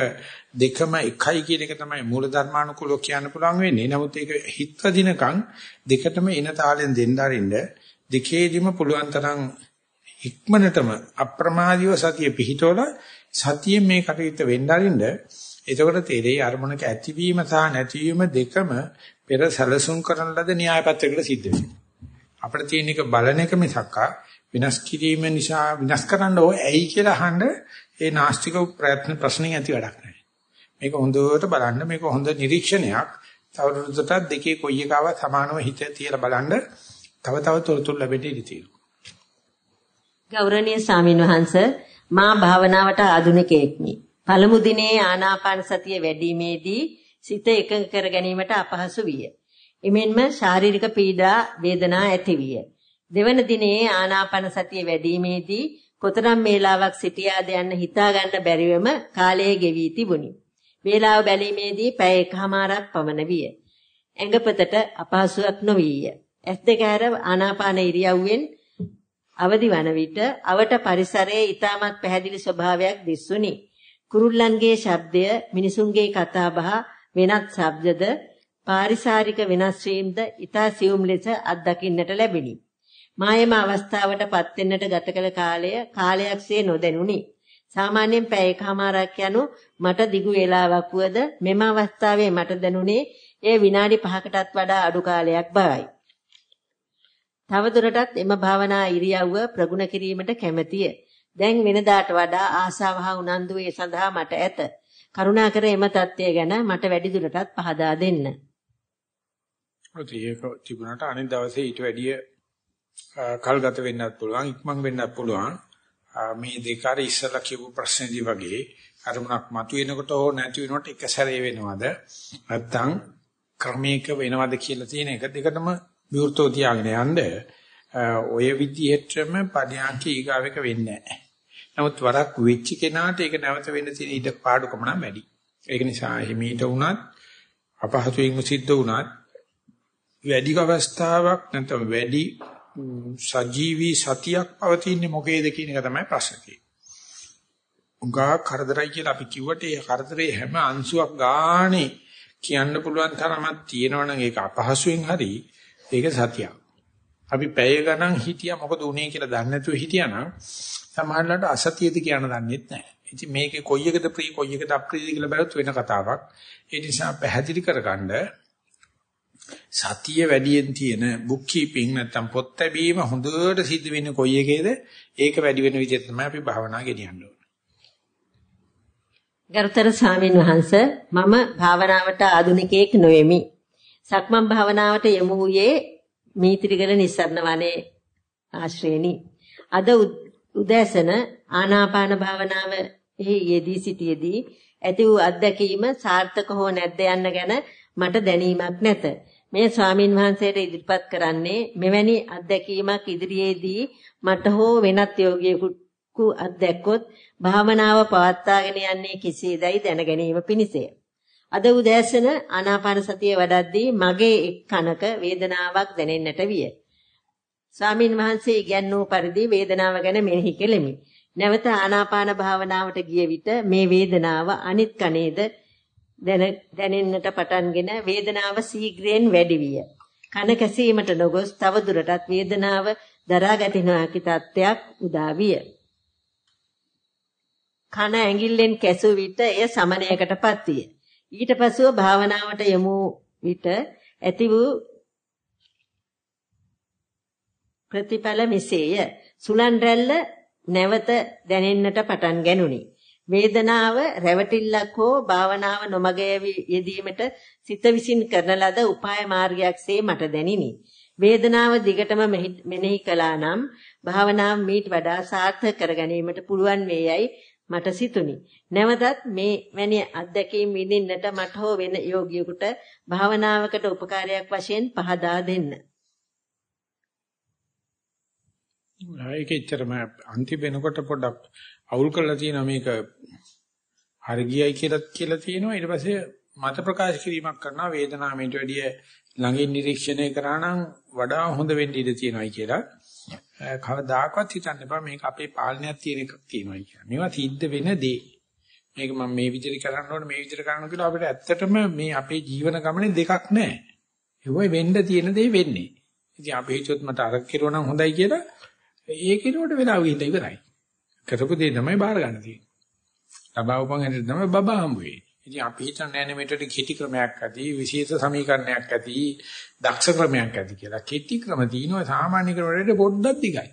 දෙකම එකයි කියන එක තමයි මූල ධර්මානුකූලව කියන්න පුළුවන් වෙන්නේ. නමුත් ඒක හිත දිනකම් දෙකටම එන තාලෙන් දෙන්න අරින්න දෙකේදීම පුළුවන් තරම් ඉක්මනටම අප්‍රමාදීව සතිය පිහිටවල සතිය මේ කටයුත්ත වෙන්න අරින්න එතකොට තේරෙයි අරමුණක ඇතිවීම සහ නැතිවීම දෙකම පෙර සැලසුම් කරන ලද න්‍යායපත්‍රයකට සිද්ධ වෙනවා. අපිට තියෙන එක බලන එක මිසක්කා විනාශ කිරීම නිසා විනාශ කරන්න ඕයි කියලා අහන්න ඒ නාස්තික ප්‍රයත්න ප්‍රශ්නේ ඇති වැඩක් නැහැ. මේක හොඳට බලන්න මේක හොඳ නිරීක්ෂණයක්. තවදුරටත් දෙකේ කොයි එකව සමානව හිත තියලා බලන්න තව තව තොරතුරු ලැබෙන්න ඉඩ තියෙනවා. ගෞරවනීය ස්වාමින් වහන්සේ මා භාවනාවට ආධුනිකයෙක්මි. පළමු දිනේ ආනාපාන සතිය වැඩිීමේදී සිත එකඟ කර ගැනීමට අපහසු විය. එමෙන්ම ශාරීරික පීඩා වේදනා ඇති විය. දෙවන දිනේ ආනාපාන සතිය වැඩිීමේදී කොතරම් වේලාවක් සිටියාද යන්න හිතා ගන්න බැරිවම කාලය ගෙවි තිබුණි. වේලාව බැලීමේදී පැය එකහමාරක් පමණ විය. ඇඟපතට අපහසුයක් නොවිය. ඇස් දෙක ඇර ආනාපාන ඉරියව්වෙන් අවදි වන විට අවට පරිසරයේ ඊටමත් පැහැදිලි ස්වභාවයක් දිස්සුනි. කුරුල්ලන්ගේ ශබ්දය, මිනිසුන්ගේ කතාබහ, වෙනත් ශබ්දද, පාරිසරික වෙනස් වීමද ඊතා සියුම් ලෙස අත්දකින්නට ලැබිනි. මායම අවස්ථාවටපත් වෙන්නට ගත කළ කාලය කාලයක්සේ නොදැනුනි. සාමාන්‍යයෙන් පැය එකමාරක් යනු මට දිගු වේලාවක් වුවද මෙම අවස්ථාවේ මට දැනුනේ එය විනාඩි 5කටත් වඩා අඩු කාලයක් බවයි. තවදුරටත් එම භාවනා ඉරියව්ව ප්‍රගුණ කිරීමට කැමැතිය. දැන් වෙනදාට වඩා ආසාව හා උනන්දු වේ සඳහා මට ඇත. කරුණාකර එම தත්ත්වය ගැන මට වැඩිදුරටත් පහදා දෙන්න. ඔතී ඒක තිබුණාට අනිත් දවසේ ඊට වැඩිය කල්ගත වෙන්නත් පුළුවන් ඉක්මන් වෙන්නත් පුළුවන් මේ දෙක අර ඉස්සලා කියපු ප්‍රශ්නේදී වගේ අරමුණක් මතුවෙනකොට හෝ නැති වෙනකොට එක සැරේ වෙනවද නැත්තම් ක්‍රමයක වෙනවද කියලා තියෙන එක දෙකටම විවෘතව තියාගෙන යන්න ඔය විදිහටම පරියන්ක ඊගාවෙක වෙන්නේ නැහැ. නමුත් වරක් වෙච්ච කෙනාට ඒක නැවත වෙන්න තියෙන ඉඩ පාඩුකම නම් වැඩි. ඒක නිසා හිමීට වුණත් අපහසුයෙන් සිද්ධ වුණත් වැඩි අවස්ථාවක් නැත්නම් වැඩි සජීවී සතියක් පවතින්නේ මොකේද කියන එක තමයි ප්‍රශ්නේ. උගා කරදරයි කියලා අපි කිව්වට ඒ කරදරේ හැම අංශුවක් ගානේ කියන්න පුළුවන් තරමක් තියෙනවනම් ඒක අපහසුයෙන් හරි ඒක සතියක්. අපි පැය ගණන් හිටියා මොකද උනේ කියලා දන්නේ නැතුව හිටියානම් සමහරවිට අසතියද කියන දන්නේත් නැහැ. ඉතින් මේකේ කොයි එකද ප්‍රී කොයි එකද අප්‍රීති කියලා බලද්දී වෙන කතාවක්. ඒ නිසා පැහැදිලි කරගන්න සතිය වැඩියෙන් තියෙන බුක් කීපින් නැත්තම් පොත් ලැබීම හොඳට සිද්ධ වෙන්නේ කොයි එකේද? ඒක වැඩි වෙන විදිහට තමයි අපි භාවනා ගෙනියන්න ඕනේ. ගරුතර ස්වාමින් වහන්සේ මම භාවනාවට ආධුනිකයෙක් නොෙමි. සක්මන් භාවනාවට යමු වූයේ මීත්‍රිගල නිස්සරණ වනේ ආශ්‍රේණි. අද උදෑසන ආනාපාන භාවනාව එහි යෙදී සිටියේදී ඇති වූ අත්දැකීම සාර්ථක හෝ නැද්ද යන්න ගැන මට දැනීමක් නැත. මේ ස්වාමින් වහන්සේට ඉදිරිපත් කරන්නේ මෙවැනි අත්දැකීමක් ඉදිරියේදී මට හෝ වෙනත් යෝගියෙකු අත්දැක්කොත් භාවනාව පවත්වාගෙන යන්නේ කෙසේදයි දැන ගැනීම පිණිසය. අද උදෑසන ආනාපාන සතිය වඩද්දී මගේ එක් කනක වේදනාවක් දැනෙන්නට විය. ස්වාමින් වහන්සේ ඉගැන්වූ පරිදි වේදනාව ගැන මෙනෙහි කෙලෙමි. නැවත ආනාපාන භාවනාවට ගිය විට මේ වේදනාව අනිත් කනේද දැනෙන්නට පටන්ගෙන වේදනාව ශීඝ්‍රයෙන් වැඩි විය. කන කැසීමට නොගොස් තව දුරටත් වේදනාව දරා ගැටෙනා කි තත්ත්වයක් උදා විය. කන ඇඟිල්ලෙන් කැසු විට එය සමනයකටපත් විය. ඊට පසුව භාවනාවට යමු විට ඇති වූ ප්‍රතිඵල මෙසේය. සුලන් රැල්ල නැවත දැනෙන්නට පටන් ගැනුනි. වේදනාව රැවටිල්ලක් හෝ භාවනාව නොමග යෙදීමට සිත විසින් කරන ලද උපාය මාර්ගයක්සේ මට දැනිනි. වේදනාව දිගටම මෙනෙහි කළා නම් භාවනාව මීට වඩා සාර්ථක කර ගැනීමට පුළුවන් වේයයි මට සිතුනි. නැවතත් මේ වැනි අත්දැකීම් විඳින්නට මට හෝ වෙන යෝගියෙකුට භාවනාවකට උපකාරයක් වශයෙන් පහදා දෙන්න. ඒක එච්චරම අන්තිම වෙනකොට පොඩ්ඩක් අවුල් කරලා තියෙනවා මේක හරි ගියයි කියලා කියලා තියෙනවා ඊට පස්සේ මත ප්‍රකාශ කිරීමක් කරනවා වේදනාවට වැඩිය ළඟින් නිරීක්ෂණය කරා නම් වඩා හොඳ වෙන්න ඉඩ තියෙනවායි කියලා කවදාකවත් හිතන්න එපා මේක අපේ පාලනයක් තියෙන එකක් තියෙනවායි කියලා. මේවා සිද්ධ වෙන දේ. මේක මම මේ විදිහට කරන්න ඕනේ මේ විදිහට කරන්න කියලා අපිට ඇත්තටම මේ අපේ ජීවන ගමනේ දෙකක් නැහැ. ඒවයි වෙන්න තියෙන දේ වෙන්නේ. ඉතින් අපි හිතුවත් මට අර කෙරුවා නම් හොඳයි කියලා ඒ කෙරුවට වෙලාව ගිහින් ඉවරයි. කරපු දේ තමයි බාර ගන්න තියෙන්නේ. ලබාවපන් හැටි තමයි බබා හම්බ වෙන්නේ. ඉතින් අපි හිතන්නේ නැහැ මේකට කෙටි ක්‍රමයක් ඇති, විශේෂ සමීකරණයක් ඇති, දක්ෂ ක්‍රමයක් ඇති කියලා. කෙටි ක්‍රම තියෙනවා සාමාන්‍ය ක්‍රමවලට පොඩ්ඩක් දිගයි.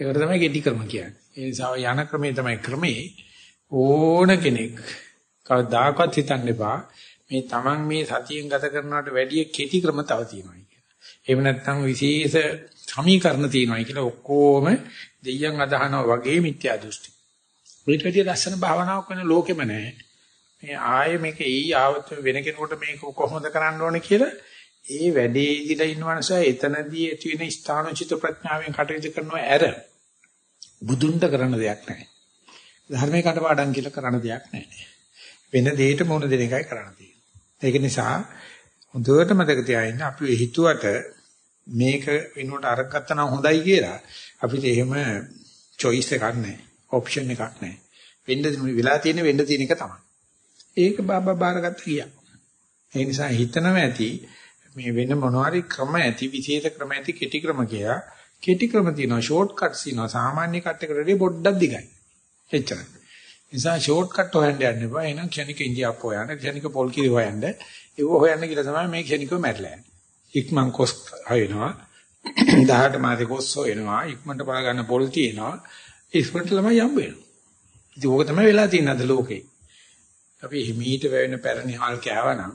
ඒකට තමයි කෙටි ක්‍රම කියන්නේ. ඒ නිසා යන ක්‍රමේ තමයි ක්‍රමේ ඕන කෙනෙක් කවදාකවත් හිතන්න එපා මේ Taman මේ සතියෙන් ගත කරනවට වැඩිය කෙටි ක්‍රම තව තියෙනවා කියලා. එහෙම නැත්නම් විශේෂ සමීකරණ තියෙනවා කියලා ඔක්කොම දෙයියන් අදහනවා වගේ මිත්‍යා දෘෂ්ටි. මේක වැඩිය ලස්සන භාවනාවක් වෙන ලෝකෙම නැහැ. මේ ආයේ මේක එයි ආවත වෙන කෙනෙකුට මේක කොහොමද කරන්න ඕනේ කියලා ඒ වැඩේ ඉඳලා ඉන්න මනස එතනදී ඇති වෙන ස්ථානෝචිත ප්‍රඥාවෙන් කටයුතු කරනවා ඇර බුදුන්ට කරන දෙයක් නැහැ. ධර්මයේ කටපාඩම් කියලා කරන දෙයක් නැහැ. වෙන දෙයකට මොන දෙන එකයි කරන්න තියෙන්නේ. ඒක නිසා හොඳට මතක තියාගන්න අපි හිතුවට මේක වෙනුවට අරක් ගත්තා නම් හොඳයි කියලා අපිට එහෙම choice එකක් නැහැ. option එකක් නැහැ. වෙන්න වෙලා තියෙන වෙන්න තියෙන එක තමයි. ඒක බබා බාරගත්ත ගියා. ඒ නිසා හිතනව ඇති මේ වෙන මොනවාරි ක්‍රම ඇති විශේෂ ක්‍රම ඇති කෙටි ක්‍රම කියලා කෙටි ක්‍රම තියෙනවා ෂෝට් කට්ස් තියෙනවා සාමාන්‍ය කට් එකට වඩා පොඩ්ඩක් දිගයි. එච්චරයි. නිසා ෂෝට් කට් හොයන්න යන්න එපා. එහෙනම් ක්ෂණික ඉන්දියාප් හොයන්න, ක්ෂණික පොල් කිරි හොයන්න. ඒව හොයන්න කියලා තමයි මේ ක්ෂණිකව මැරලා යන්නේ. ඉක්මන් කොස් ආවෙනවා [CLEARS THROAT] 18 මාසේ කොස් හොයනවා ඉක්මනට බල ගන්න පොල් තියෙනවා. ඉස්මට ළමයි යම් වෙනවා. ඉතින් ඕක තමයි වෙලා තියෙන්නේ අද ලෝකේ. අපි හිමීට වෙන පැරණි හාල් කෑවනම්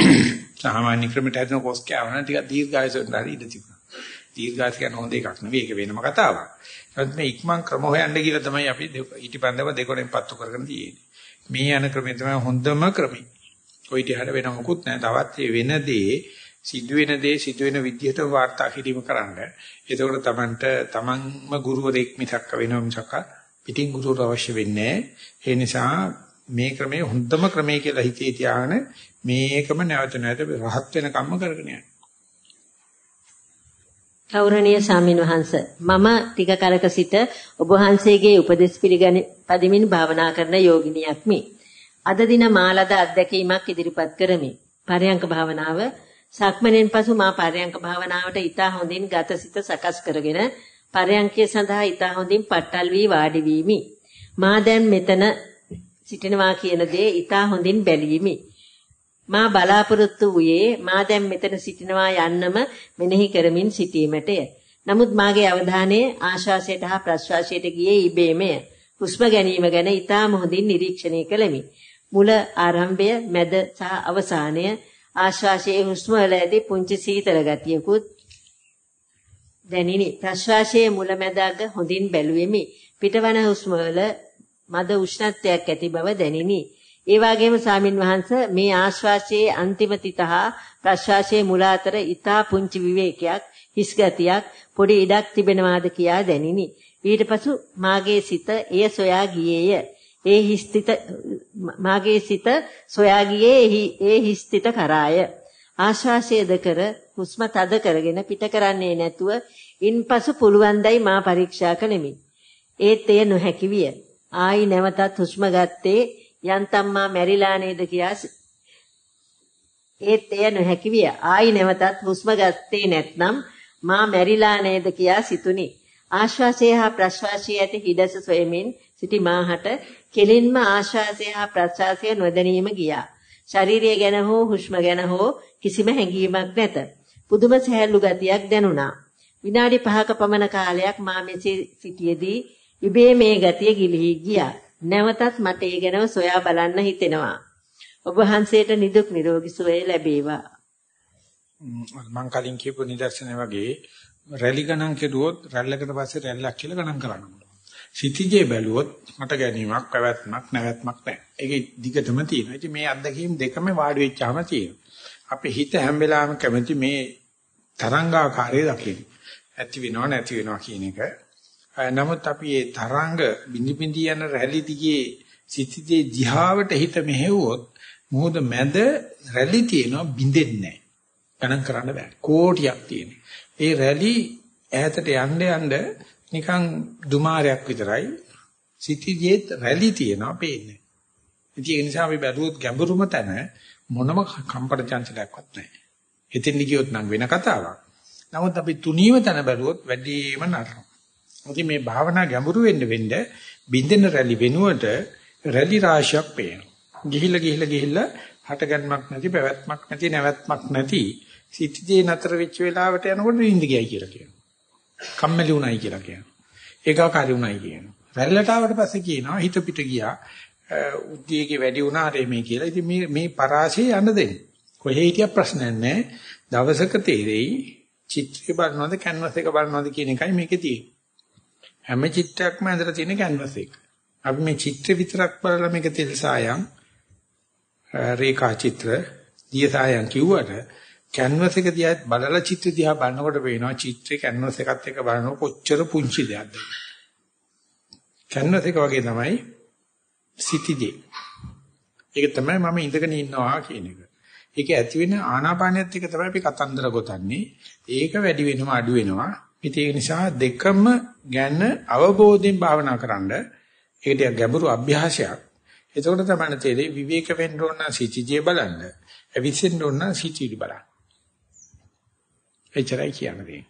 [CLEARS THROAT] සාමාන්‍ය ක්‍රමයට හදන කොස් කෑවනම් ටිකක් දීර්ඝායසෙන් හරි ඉඳ තිබුණා. දීර්ඝායස කියන හොඳ එකක් නෙවෙයි ඒක වෙනම කතාවක්. නමුත් මේ ඉක්මන් ක්‍රම හොයන්න කියලා තමයි අපි ඊටිපන්දම දෙකොණෙන් පත්තු කරගෙන තියෙන්නේ. මේ යන ක්‍රමය තමයි හොඳම ක්‍රමය. කොයි තිහට වෙන මොකුත් නැහැ. තවත් මේ වෙන දේ සිදුවෙන දේ සිදුවෙන විදිහට වාර්තා කිරීම කරන්න. එතකොට Tamanට Tamanම ගුරුවරයෙක් මිසක් වෙනව මිසක් පිටින් ගුරුවර අවශ්‍ය වෙන්නේ ඒ නිසා මේ ක්‍රමයේ හොඳම ක්‍රමය කියලා හිතේ තියාගෙන මේකම නැවත නැවත රහත් වෙන කම්ම කරගෙන යන්න. ගෞරවනීය සාමින් වහන්ස මම ටික කලක සිට ඔබ වහන්සේගේ උපදෙස් පිළිගනි පදිමින් භාවනා කරන යෝගිනියක්මි. අද දින මාලද අත්දැකීමක් ඉදිරිපත් කරමි. පරයන්ක භාවනාව සක්මණෙන් පසු මා පරයන්ක භාවනාවට ඊටා හොඳින් ගතසිත සකස් කරගෙන පරයන්කය සඳහා ඊටා හොඳින් පට්ටල් වී වාඩි වීමි. මා දැන් මෙතන සිටිනවා කියන දේ ඊටා හොඳින් බැලීමි. මා බලාපොරොත්තු වූයේ මා දැන් මෙතන සිටිනවා යන්නම මෙනෙහි කරමින් සිටීමටය. නමුත් මාගේ අවධානය ආශ්වාසයට හා ප්‍රශ්වාසයට ගියේ ඉබේමය. හුස්ම ගැනීම ගැන ඊටාම හොඳින් නිරීක්ෂණය කළෙමි. මුල ආරම්භය, මැද සහ අවසානය ආශ්වාසයේ හුස්ම වල ඇති පුංචි සීතල ගතියකුත් දැනිනි. ප්‍රශ්වාසයේ මුල මැද අග හොඳින් බැලුවෙමි. පිටවන හුස්ම වල මද උෂ්ණත්වයක් ඇති බව දැනිනි. ඒ වගේම සාමින් වහන්ස මේ ආශ්වාසයේ අන්තිම තිතහා ප්‍රශ්වාසයේ මුල අතර ඊතා පුංචි විවේකයක් හිස් ගතියක් පොඩි ඉඩක් තිබෙනවාද කියා දැනිනි. ඊට පසු මාගේ සිත එය සොයා ගියේය. ඒ හිස්තිත මාගේ සිත සොයා ගියේ ඒ හිස්තිත කරාය. ආශ්වාසයේද කර හුස්ම තද කරගෙන පිට කරන්නේ නැතුව ඉන්පසු පුළුවන්දයි මා පරීක්ෂා කළෙමි. ඒත් එය නොහැකි විය. ආයි නැවතත් හුස්ම ගත්තේ යන්තම් මා මැරිලා නේද කියා ඒත් එය නොහැකි විය. ආයි නැවතත් හුස්ම ගත්තේ නැත්නම් මා මැරිලා නේද කියා සිතුනි. ආශ්වාසය හා ප්‍රශ්වාසය ඇති හිඩස සොයමින් සිටි මාහට කෙලින්ම ආශ්වාසය හා ප්‍රශ්වාසය නොදැනීම ගියා. ශරීරය ගැන හෝ හුස්ම ගැන හෝ කිසිම හැඟීමක් නැත. පුදුම සහැල්ලු ගතියක් දැනුණා. විනාඩි 5ක පමණ කාලයක් මා මෙසේ සිටියේදී ඉබේ මේ ගතිය ගිලිහි ගියා. නැවතත් මට ඒ ගැනව සොයා බලන්න හිතෙනවා. ඔබ වහන්සේට නිදුක් නිරෝගී සුවය ලැබේවා. මම කලින් කියපු නිදර්ශනය වගේ රැලි ගණන් කෙරුවොත් රැල්ලකට පස්සේ රැල්ලක් කියලා ගණන් කරන්න පුළුවන්. සිටිජේ බැලුවොත් මට ගැනීමක් පැවැත්මක් නැවැත්මක් නැහැ. ඒකේ දිගටම තියෙනවා. ඉතින් මේ අත්දැකීම් දෙකම වාඩි වෙච්චාම තියෙනවා. අපේ හිත හැම වෙලාවෙම කැමති මේ තරංගාකාරයේ දකින්න. ඇති වෙනව නැති වෙනව කියන එක. නමුත් අපි මේ තරංග බිනි බිනි යන රැලි දිගේ සිටිජේ දිහාවට හිත මෙහෙවුවොත් මොහොත මැද රැලි තියෙනවා බින්දෙන්නේ නැහැ. ගණන් කරන්න බෑ. කෝටියක් තියෙනවා. ඒ රැලි ඈතට යන්න යන්න නිකන් දුමාරයක් විතරයි සිටිජේත් රැලි තියෙනවා පේන්නේ. ඉතින් ඒ නිසා අපි බැලුවොත් ගැඹුරුම තැන මොනම කම්පන චංචලයක්වත් නැහැ. එතෙන් ගියොත් නම් වෙන කතාවක්. නමුත් අපි තුනීව තැන බැලුවොත් වැඩිම නරක. ඉතින් මේ භාවනා ගැඹුරු වෙන්න වෙන්න බින්දෙන රැලි වෙනුවට රැලි රාශියක් පේනවා. ගිහිල්ලා ගිහිල්ලා ගිහිල්ලා හටගන්මක් නැති පැවැත්මක් නැති නැවැත්මක් නැති සිටිජේ නතර වෙච්ච වෙලාවට යනකොට නිින්ද ගියයි කියලා කියනවා. කම්මැලි වුණයි කියලා කියනවා. ඒකාකාරී වුණයි කියනවා. රැල්ලට ආවට පස්සේ කියනවා හිත පිට ගියා. උද්දීගේ වැඩි වුණා රේ මේ කියලා. ඉතින් මේ මේ පරාසය යන්න දෙන්න. කොහේ හිටියක් ප්‍රශ්නයක් නැහැ. දවසක තේරෙයි චිත්‍රය බලනවද කැන්වස් එක බලනවද කියන එකයි මේකේ තියෙන්නේ. හැම චිත්‍රයක්ම ඇඳලා තියෙන කැන්වස් එක. අපි මේ චිත්‍ර විතරක් බලලා මේක තෙල් සායම් රේඛා චිත්‍ර දිය සායම් කිව්වට කැන්වස් එක දිහා බලලා චිත්‍ර දිහා බලනකොට පේනවා චිත්‍රේ කැන්වස් එකත් එක්ක බලනකොට කොච්චර පුංචි දෙයක්ද? කැන්වස් එක වගේ තමයි සිටිදී ඒක තමයි මම ඉඳගෙන ඉන්නවා කියන එක. ඒක ඇති වෙන ආනාපානියත් එක්ක තමයි අපි කතන්දර ගොතන්නේ. ඒක වැඩි වෙනවා අඩු වෙනවා. ඉතින් ඒ නිසා දෙකම ගැන අවබෝධයෙන් භාවනා කරන්න ඒක ටික ගැඹුරු අභ්‍යාසයක්. එතකොට තමයි තේරෙන්නේ විවේක වෙන්න ඕන සිටිජේ බලන්න. අවිසෙන්න ඕන සිටිජි බලන්න. එච්චරයි කියන්නේ.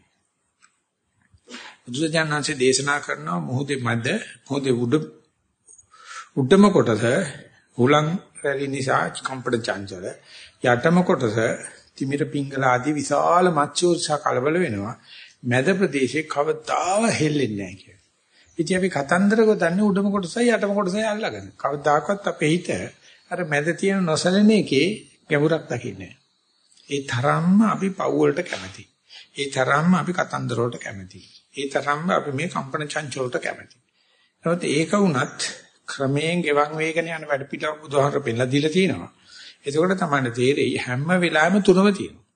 බුදුසජාණන්සේ දේශනා කරනවා මොහොතේ මැද මොහොතේ උඩ උඩම කොටස උලං රැලි නිසා කම්පන චංචල යටම කොටස තිමිර පිංගල ආදී විශාල මත්ස්‍යෝත්සහ කලබල වෙනවා මැද ප්‍රදේශේ කවදාව හෙල්ලෙන්නේ නැහැ කියලා. ඉතින් අපි කතන්දර ගොතන්නේ උඩම කොටසයි යටම කොටසයි අල්ලගෙන. කවදාකවත් අපේ හිත අර මැද තියෙන නොසලෙන එකේ ගැඹුරක් දකින්නේ ඒ තරම්ම අපි පව් වලට කැමතියි. ඒ තරම්ම අපි කතන්දර වලට කැමතියි. ඒ තරම්ම අපි මේ කම්පන චංචල වලට කැමතියි. නමුත් ඒක වුණත් ක්‍රමයෙන් ගෙවන් වේගන යන වැඩ පිළිවෙල බුදුහාමර පෙන්නලා දීලා තියෙනවා. එතකොට තමයි තේරෙයි හැම වෙලාවෙම තුනම තියෙනවා.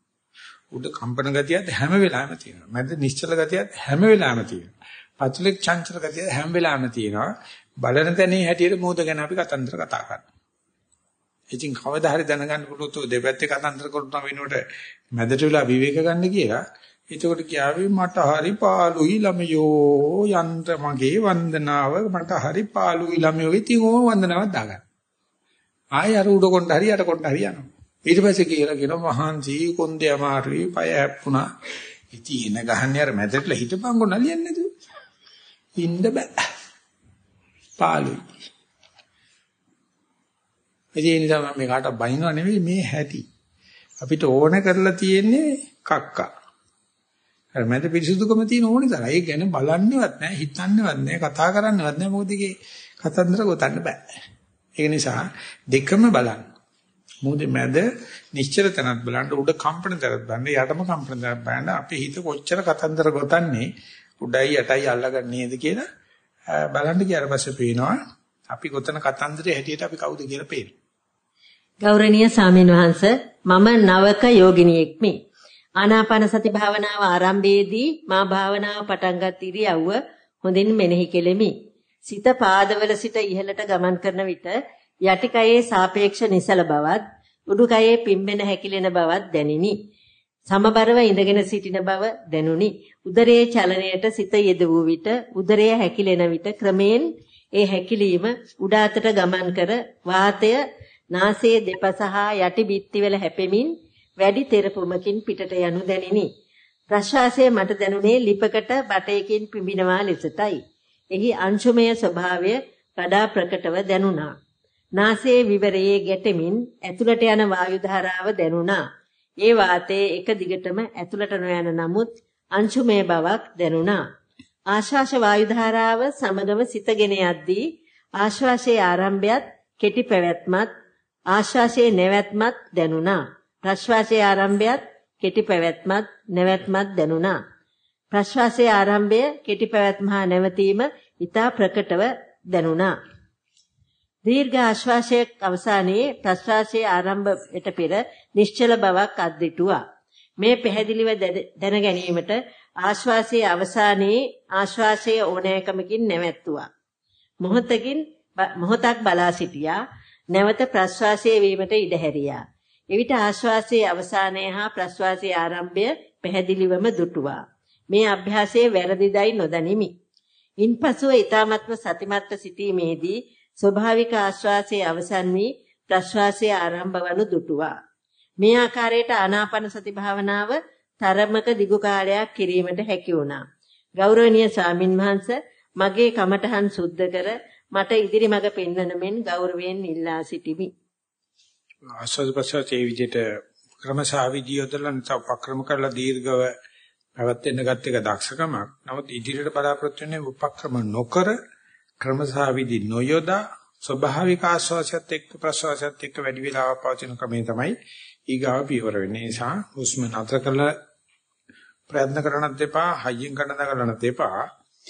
උඩ කම්පන ගතියත් හැම වෙලාවෙම තියෙනවා. මැද නිශ්චල ගතියත් හැම වෙලාවෙම තියෙනවා. පතුලේ චංචල ගතිය හැම වෙලාවෙම තියෙනවා. බලන තැනේ හැටියට මොහොත ගැන අපි කතන්දර කතා කරනවා. ඉතින් කවදා හරි දැනගන්න පුළුවන් දෙපැත්තේ කතන්දර කරන වෙනකොට මැදට වෙලා විවේක ගන්න කියලා. එතකොට කියාවේ මට හරි පාළුයි ළමයෝ යන්ත මගේ වන්දනාව මට හරි පාළුයි ළමයෝ ඉතින් ඕම වන්දනාවක් දාගන්න. ආයෙ අර උඩ කොණ්ඩ හරි යට කොණ්ඩ හරි යනවා. ඊට පස්සේ කියලා කියන මහන්සි කොන්දේ අමාරුයි පය හැප්පුණා. ඉතින් එන ගහන්නේ අර මැදට හිටපංගො නලියන්නේ නැතුව. ඉන්න බෑ. පාළුයි. ඒ නිසා මම මේ කාට බයින්ව නෙවෙයි මේ හැටි. අපිට ඕන කරලා තියෙන්නේ කක්කා. අර මැද පිරිසුදුකම තියෙන ඕනේ තරම්. ඒක ගැන බලන්නේවත් නැහැ, හිතන්නේවත් නැහැ, කතා කරන්නේවත් නැහැ. මොකද ඒකේ කතන්දර ගොතන්න බෑ. ඒ නිසා දෙකම බලන්න. මොකද මැද නිශ්චල තැනක් බලන්න උඩ කම්පන තැනක් බලන්න යටම කම්පන තැනක් බලන්න අපේ හිත කොච්චර කතන්දර ගොතන්නේ උඩයි යටයි අල්ලගන්නේ නේද කියලා බලන්න ගියාට පස්සේ පේනවා අපි ගොතන කතන්දරේ හැටියට අපි කවුද කියලා පේනවා. ගෞරවනීය සාමීන් වහන්ස මම නවක යෝගිනියෙක්මි. ආනාපාන සති භාවනාව ආරම්භයේදී මා භාවනාව පටන්ගත් ඉරියව්ව හොඳින් මෙනෙහි කෙලෙමි. සිත පාදවල සිට ඉහළට ගමන් කරන විට යටිකයේ සාපේක්ෂ නිසල බවත් උඩුකයේ පිම්බෙන හැකිලෙන බවත් දැනිනි. සමබරව ඉඳගෙන සිටින බව දැනුනි. උදරයේ චලනයට සිත යෙදවූ විට උදරය හැකිලෙන විට ක්‍රමයෙන් ඒ හැකිලීම උඩ අතට ගමන් කර වාතය නාසයේ දෙපස හා යටි බිත්තිවල හැපෙමින් වැඩි තෙරපුමකින් පිටට යනු දැනිනි. ප්‍රශ්වාසයේ මට දැනුනේ ලිපකට බටයකින් පිඹිනවා ලෙසටයි. එහි අංශුමය ස්වභාවය වඩා ප්‍රකටව දැනුණා. නාසයේ විවරයේ ගැටෙමින් ඇතුළට යන වායු ධාරාව දැනුණා. ඒ වාතයේ එක දිගටම ඇතුළට නොයන නමුත් අංශුමය බවක් දැනුණා. ආශ්වාස වායු ධාරාව සමගම සිතගෙන යද්දී ආශ්වාසයේ ආරම්භයත් කෙටි පැවැත්මත් ආශ්වාසයේ නැවැත්මත් දැනුණා. ප්‍රශ්වාසයේ ආරම්භයත් කෙටි පැවැත්මත් නැවැත්මත් දැනුණා. ප්‍රශ්වාසයේ ආරම්භය කෙටි පැවැත්ම හා නැවතීම ඊටා ප්‍රකටව දැනුණා. දීර්ඝ ආශ්වාසයේ අවසානයේ ප්‍රශ්වාසයේ ආරම්භයට පෙර නිශ්චල බවක් අද්දිටුවා. මේ පැහැදිලිව දැන ගැනීමට ආශ්වාසයේ අවසානයේ ආශ්වාසයේ ඕනෑකමකින් නැවැත්තුවා. මොහොතකින් මොහොතක් බලා සිටියා. නැවත ප්‍රශ්වාසයේ වීමට ඉඩ හැරියා. එවිට ආශ්වාසයේ අවසානය හා ප්‍රශ්වාසයේ ආරම්භය පැහැදිලිවම දුටුවා. මේ අභ්‍යාසයේ වැරදිදයි නොදනිමි. ඉන්පසුව ඊ타මත්ව සතිමත්ව සිටීමේදී ස්වභාවික ආශ්වාසයේ අවසන් වී ප්‍රශ්වාසයේ ආරම්භ වනු දුටුවා. මේ ආකාරයට ආනාපාන සති භාවනාව තරමක දිගු කාලයක් කිරීමට හැකි වුණා. ගෞරවනීය ස්වාමින් වහන්සේ මගේ කමඨහන් සුද්ධ කර මට ඉදිරි මඟ පෙන්වන මෙන් ගෞරවයෙන් ඉල්ලා සිටිමි. ආස්වාද ප්‍රසාරයේ විදිහට ක්‍රමසාවිදි යොදලා නැත්නම් උපක්‍රම කරලා දීර්ඝව පැවැත්වෙන්න ගත් එක දක්ෂකමක්. නමුත් ඉදිරියට බලාපොරොත්තු වෙන්නේ උපක්‍රම නොකර ක්‍රමසාවිදි නොයොදා ස්වභාවික ආස්වාසයත් එක්ක ප්‍රසවාසයත් එක්ක වැඩි වෙලාවක් පවතින ක්‍රමය තමයි ඊගාව පියවර වෙන්නේ. ඒ නිසා හුස්ම නතර කරලා ප්‍රයත්න කරනත් එපා, හයියෙන් ගන්න දගලනත් එපා.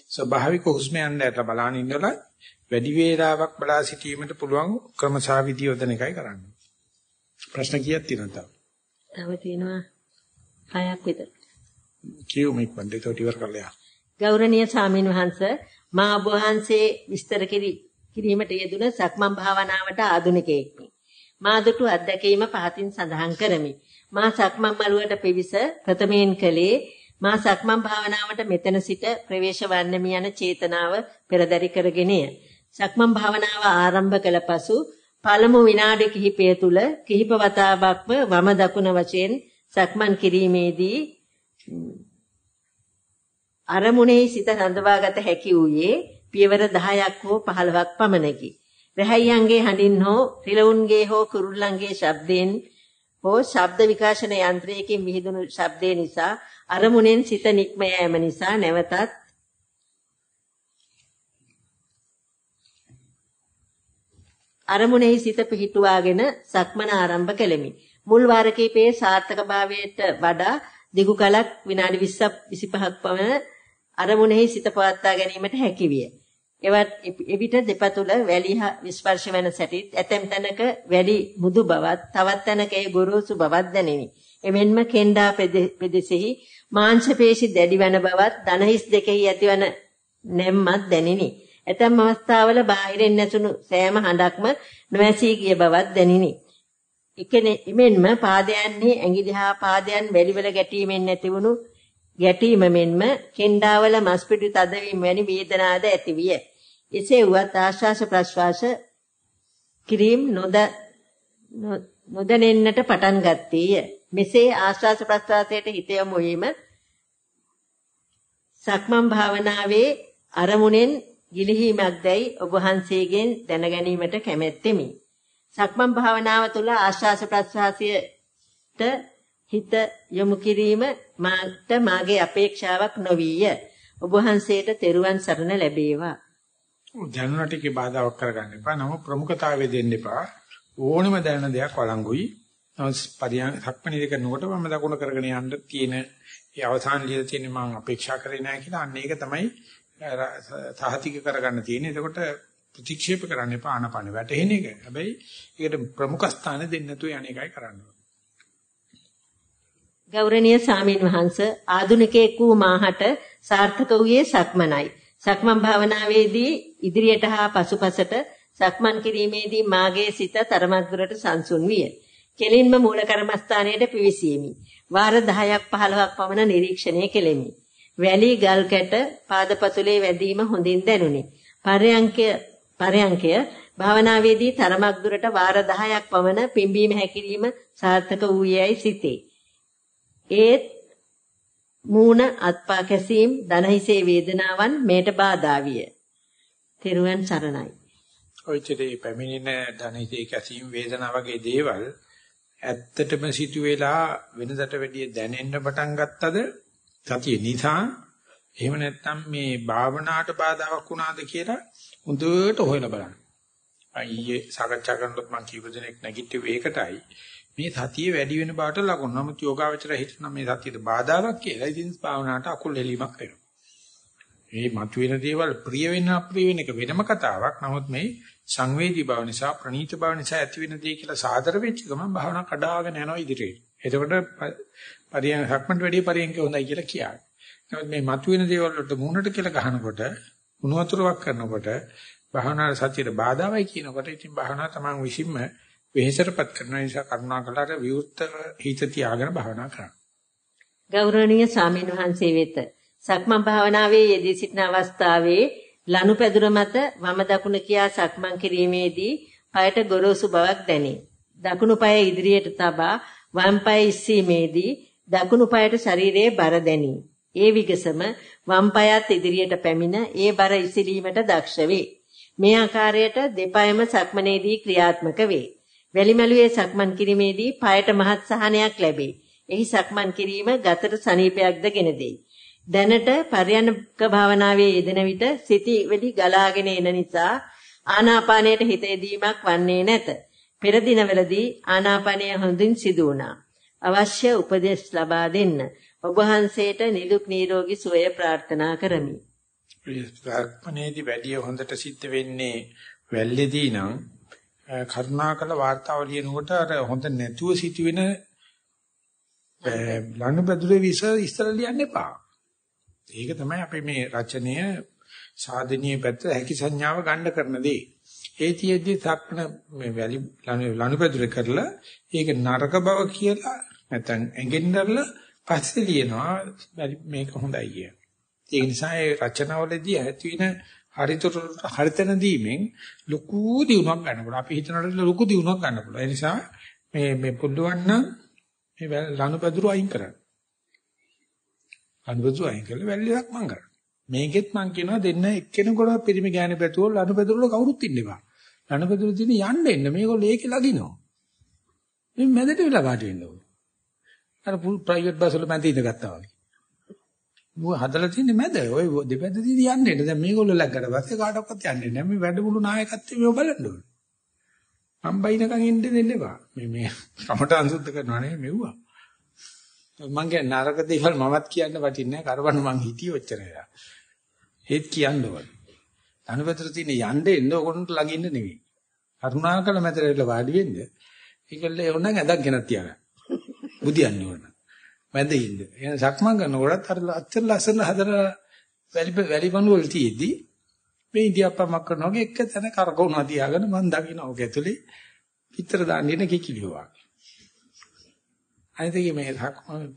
ස්වභාවික හුස්ම යන්න ඇතලා බලන ඉන්නලා වැඩි වේලාවක් බලා සිටීමට පුළුවන් ක්‍රමසාවිදි යොදන එකයි කරන්නේ. ප්‍රශ්න කීයක් තියෙනවද? තව තියෙනවා හයක් විතර. කියු මේක බන්දේ තෝටි ඉවර කරලා. ගෞරවනීය ස්වාමීන් වහන්සේ මා ඔබ වහන්සේ විස්තර කිරීමට යෙදුන සක්මන් භාවනාවට ආධුනිකයෙක්මි. මා දුටු අත්දැකීම පහතින් සඳහන් කරමි. මා සක්මන් මළුවට පිවිස ප්‍රථමයෙන් කළේ මා සක්මන් භාවනාවට මෙතන සිට ප්‍රවේශ වන්නමි යන චේතනාව පෙරදරි කරගෙනය. සක්මන් භාවනාව ආරම්භ කළ පසු පළමු විනාඩි කිහිපය තුල කිහිප වතාවක්ම වම දකුණ වශයෙන් සක්මන් කිරීමේදී අරමුණේ සිත රඳවාගත හැකි වූයේ පියවර 10ක් හෝ 15ක් පමණකි. රැහැයියන්ගේ හඬින් හෝ රිලවුන්ගේ හෝ කුරුල්ලන්ගේ ශබ්දයෙන් හෝ ශබ්ද විකාශන යන්ත්‍රයකින් විහිදුණු ශබ්දේ නිසා අරමුණෙන් සිත නික්ම යෑම නිසා නැවතත් අරමුණෙහි සිත පිහිටුවාගෙන සක්මන ආරම්භ කෙලෙමි. මුල් වාර කිහිපයේ සාර්ථකභාවයට වඩා දිගු කලක් විනාඩි 20ක් 25ක් පමණ අරමුණෙහි සිත පවත්වා ගැනීමට හැකි විය. එවත් එවිට දෙපතුල වැලි ස්පර්ශ වන සැටිත් ඇතැම් තැනක වැඩි මුදු බවත් තවත් තැනක ඒ ගොරෝසු බවක් දැනිනි. එමෙන්ම කෙන්ඩා පෙදෙසෙහි මාංශ පේශි දැඩි වන බවත් දනහිස් දෙකෙහි ඇතිවන නැම්මත් දැනිනි. ඇතැම් අවස්ථාවල බාහිරින් නැසුණු සෑම හඬක්ම නොඇසී ගිය බවත් දැනිනි. එමෙන්ම පාදයන්හි ඇඟි දිහා පාදයන් වැලිවල ගැටීමෙන් නැතිවුණු ගැටීම මෙන්ම කෙන්ඩාවල මස්පිඩු තදවීම වැනි වේදනාද ඇතිවිය. එසේ වුවත් ආශ්වාස ප්‍රශ්වාස කිරීම නොද නොදැනෙන්නට පටන් ගත්තේය. මෙසේ ආශ්වාස ප්‍රශ්වාසයට හිත යොමු වීම සක්මන් භාවනාවේ අරමුණෙන් ගිලිහීමක් දැයි ඔබ වහන්සේගෙන් දැනගැනීමට කැමැත්තෙමි. සක්මන් භාවනාව තුළ ආශ්වාස ප්‍රශ්වාසයට හිත යොමු කිරීම මාට මාගේ අපේක්ෂාවක් නොවිය. ඔබ වහන්සේට තෙරුවන් සරණ ලැබේවා. දැනුණට කී බාධාවක් කරගන්න එපා. නම ප්‍රමුඛතාවය දෙන්න එපා. ඕනම දැනන දෙයක් වළංගුයි. පරියන් සක්මණේදී කරනකොට මම දකුණ කරගෙන යන්න තියෙන ඒ අවසාන ලියලා තියෙන මම අපේක්ෂා කරේ නැහැ කියලා අන්න ඒක තමයි සහතික කරගන්න තියෙන්නේ. එතකොට ප්‍රතික්ෂේප කරන්න එපා ආනපන වැටෙන එක. හැබැයි ඒකට ප්‍රමුඛ ස්ථාන දෙන්න නැතුව යන්නේකයි කරන්න ගෞරවනීය සාමීන් වහන්ස ආදුනිකයෙක් වූ මාහට සාර්ථක වූයේ සක්මනයි. සක්මන් භාවනාවේදී ඉදිරියට හා පසුපසට සක්මන් කිරීමේදී මාගේ සිත තරමක් දුරට සංසුන් විය. කෙලින්ම මූල කර්මස්ථානයට පිවිසීමි. වාර 10ක් 15ක් පමණ නිරීක්ෂණය කෙලෙමි. වැලි ගල් කැට පාදපතුලේ වැදීම හොඳින් දැනුනි. පරයන්කය පරයන්කය භාවනාවේදී තරමක් දුරට වාර 10ක් පමණ පිම්බීම හැකිලිම සාර්ථක වූයේයි සිතේ. ඒත් මූණ අත්පා කැසීම් දනහිසේ වේදනාවන් මේට බාධා විය. තෙරුවන් සරණයි. ඔයිචරේ පැමිණෙන දනහිසේ කැසීම් වේදනා වගේ දේවල් ඇත්තටම සිටුවේලා වෙනදට වැඩිය දැනෙන්න පටන් ගත්තද සතිය නිසා එහෙම නැත්නම් මේ භාවනාවට බාධාවක් වුණාද කියලා හොඳට හොයලා බලන්න. අයියේ සාකච්ඡා කරනකොට මම කියපු දෙනෙක් නැගිටිව ඒකටයි මේ සතිය වැඩි වෙන බවට ලකුණු. නමුත් යෝගාවචර හිතන මේ සතියට බාධාවක් කියලා ඉතින් භාවනාවට අකුල් එලීමක් වෙනවා. මේ මතුවෙන දේවල් ප්‍රිය වෙන අප්‍රිය වෙන එක වෙනම කතාවක්. නමුත් මේ සංවේදී බව නිසා ප්‍රණීත බව නිසා ඇති වෙන දේ කියලා සාදර වෙච්ච ගමන් භාවනා කඩාගෙන යනවා ඉදිරියට. එතකොට පරියන් හක්මන්ට වැඩි පරියන්ක හොඳයි කියලා කියන්නේ. නමුත් මේ මතුවෙන දේවල් වලට මුහුණට කියලා ගහනකොට උණු වතුරක් කරනකොට භාවනා සතියට බාධාවයි කියනකොට ඉතින් භාවනා තමන් විසින්ම වෙහෙසටපත් කරන නිසා කරුණාකරලා විවුර්ත හිත තියාගෙන භාවනා කරන්න. ගෞරවනීය සාමීන් වහන්සේ වෙත සක්මන් භාවනාවේ යෙදී සිටින අවස්ථාවේ ලනුපැදුර මත වම දකුණ කියා සක්මන් කිරීමේදී পায়ට ගොරෝසු බවක් දැනේ. දකුණු පාය ඉදිරියට තබා වම් පාය ඉස්සීමේදී දකුණු පායට ශරීරයේ බර දැනේ. ඒ විගසම වම් පායත් ඉදිරියට පැමිණ ඒ බර ඉසිලීමට දක්ෂ වේ. මේ ආකාරයට දෙපයම සක්මනේදී ක්‍රියාත්මක වේ. වැලිමලුවේ සක්මන් කිරීමේදී පායට මහත් සහනයක් ලැබේ. එහි සක්මන් කිරීම ගතට සනීපයක්ද ගෙන දෙයි. දැනට පර්යනක භාවනාවේ යෙදෙන විට සිටි වෙලි ගලාගෙන එන නිසා ආනාපානයට හිත යෙදීමක් වන්නේ නැත. පෙර දිනවලදී ආනාපානය හොඳින් සිදු වුණා. අවශ්‍ය උපදෙස් ලබා දෙන්න. ඔබ වහන්සේට නිදුක් නිරෝගී සුවය ප්‍රාර්ථනා කරමි. ප්‍රාර්ථනයේදී වැඩි හොඳට සිද්ධ වෙන්නේ වැල්ලේදී නම් කරුණාකර වාර්තාව ලියනකොට අර හොඳ නැතුව සිටින ලනුබදුරේ විස ඉස්සර ලියන්න එපා. ඒක තමයි අපේ මේ රචනය සාධනීය පැත්ත හැකි සංඥාව ගන්න කරන දේ. ඒ තියෙද්දි සක්න මේ වැලි ලනුපැදුර කරලා ඒක නරක බව කියලා නැත්නම් ඇඟෙන්නදලා පස්සේ ලියනවා මේක හොඳයි කිය. ඒ නිසා ඒ රචනාවලදී ඇති වෙන හරිතර හරිතන දීමෙන් ලොකු දියුණුවක් ගන්න පුළුවන්. අපි හිතනකොට ලොකු දියුණුවක් ගන්න පුළුවන්. ඒ නිසා මේ මේ පුළුවන් නම් මේ ලනුපැදුර අයින් කරන්න. ලනුපැදුර අයින් කළා වැල්ලක් මං කරා. මේකෙත් මං කියනවා දෙන්න එක්කෙනෙකුට පිරිමි ගෑණි පැතුවල් ලනුපැදුර වල කවුරුත් ඉන්න එපා. ලනුපැදුර තියෙන යන්න එන්න මේගොල්ලෝ ඒකේ ලගිනවා. මේ මැදට වෙලා වාඩි වෙන්න ඕනේ. අර පුල් ප්‍රයිවට් බස් වල මැද ඉඳගත්තා වගේ. මෝ හදලා තින්නේ මැද. ඔය දෙපැත්තදී යන්නේ. දැන් මේගොල්ලෝ ලැග්ගට පස්සේ කාටවත් යන්නේ නැහැ. මේ වැඩමුළු නායකත්වය මේව බලන්න ඕනේ. මම බයිනකන් ඉන්න දෙන්න එපා. මේ මේ කමට අංශුද්ධ කරනවා නේ මෙව්වා. මං කියන්නේ නරක දේවල් මමත් කියන්න වටින්නේ නැහැ. කරවන්න මං හිතියේ ඔච්චරයි. ඒත් කියන්න ඕනේ. අනුපතර තියෙන යන්න එන්න ඕගොල්ලන්ට ළඟින්න නෙවෙයි. කරුණාකර මැදට වාඩි වෙන්න. ඒකල්ල ඒ ඕනනම් ඇඳක් ගෙනත් තියාගන්න. බුදියන්නේ ඕන. මැද ඉන්න. එහෙනම් සක්මන් කරනකොටත් අර අච්චර ලස්සන හදලා වැලි වැලි පණු වල තියේදී මේ ඉන්දියාප්පමක් කරනවා වගේ එක තැන කරකවනවා තියාගෙන මම දකින්න ඔක ඇතුලේ පිටර දාන්න ඉන්න කිකිලිවා. අනිත් මේ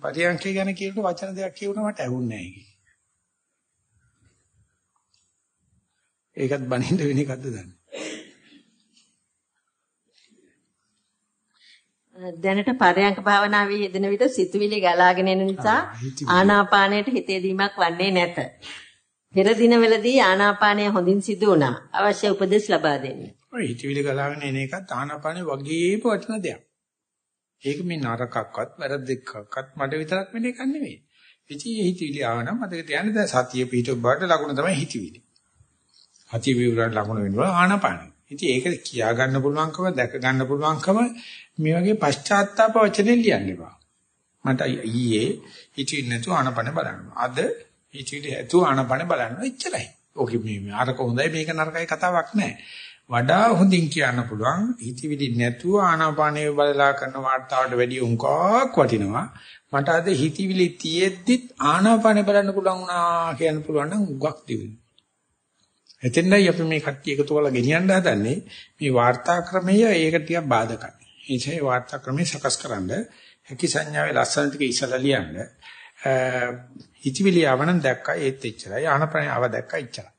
පරියන්කේ ගැන කියනකොට වචන දෙකක් කියුණා මට ඇහුන්නේ නැහැ ඒකත් බනින්න වෙන එකක්ද දන්නේ. දැනට පරයන්ක භාවනාවේ යෙදෙන විට සිතුවිලි ගලාගෙන එන නිසා ආනාපානයට හිතේදීමක් වන්නේ නැත. පෙර දිනවලදී ආනාපානය හොඳින් සිදු වුණා. අවශ්‍ය උපදෙස් ලබා දෙන්න. ඔය හිතවිලි ගලාගෙන එන එකත් ආනාපානෙ වගේම වටින දෙයක්. ඒක මේ නරකක්වත් වැරද්දක්වත් මට විතරක් වෙන එකක් නෙවෙයි. ඉතින් හිතවිලි ආවනම් මතක තියාගන්න දැන් සතිය පිටු බාට ලකුණ තමයි හිතවිලි. හති විවරණ ලකුණ වෙනවා ආනාපානෙ. ඉතින් ඒක කියා ගන්න පුළුවන්කම දැක ගන්න පුළුවන්කම මේ වගේ පශ්චාත්තාප වචනේ ලියන්න එපා. මට ඊයේ හිතවිලි නැතුව ආනාපානෙ බලන්න. අද හිතවිලි නැතුව ආනාපානෙ බලන්න. එච්චරයි. ඕකේ මේ අරක හොඳයි මේක නරකයි කතාවක් නැහැ. වඩා හොඳින් කියන්න පුළුවන් හිතවිලි නැතුව ආනාපානය බලලා කරන වාර්තාවට වැඩිය උන්කක් වටිනවා මට අද හිතවිලි තියෙද්දිත් ආනාපානය බලන්න පුළුවන් වුණා කියන්න පුළුවන් නම් උගක් දිනුන එතෙන්දයි අපි මේ කට්ටිය එකතු කරලා ගෙනියන්න හදන්නේ මේ වාර්තා ක්‍රමය ඒක ටිකක් බාධකයි ඒ නිසා වාර්තා ක්‍රමය සකස්කරනද හැකි සංඥාවේ ලස්සන ටික ඉස්සලා ලියන්න හිතවිලි ආවනම් දැක්කා ඒත් එච්චරයි ආනාපානය ආව දැක්කා එච්චරයි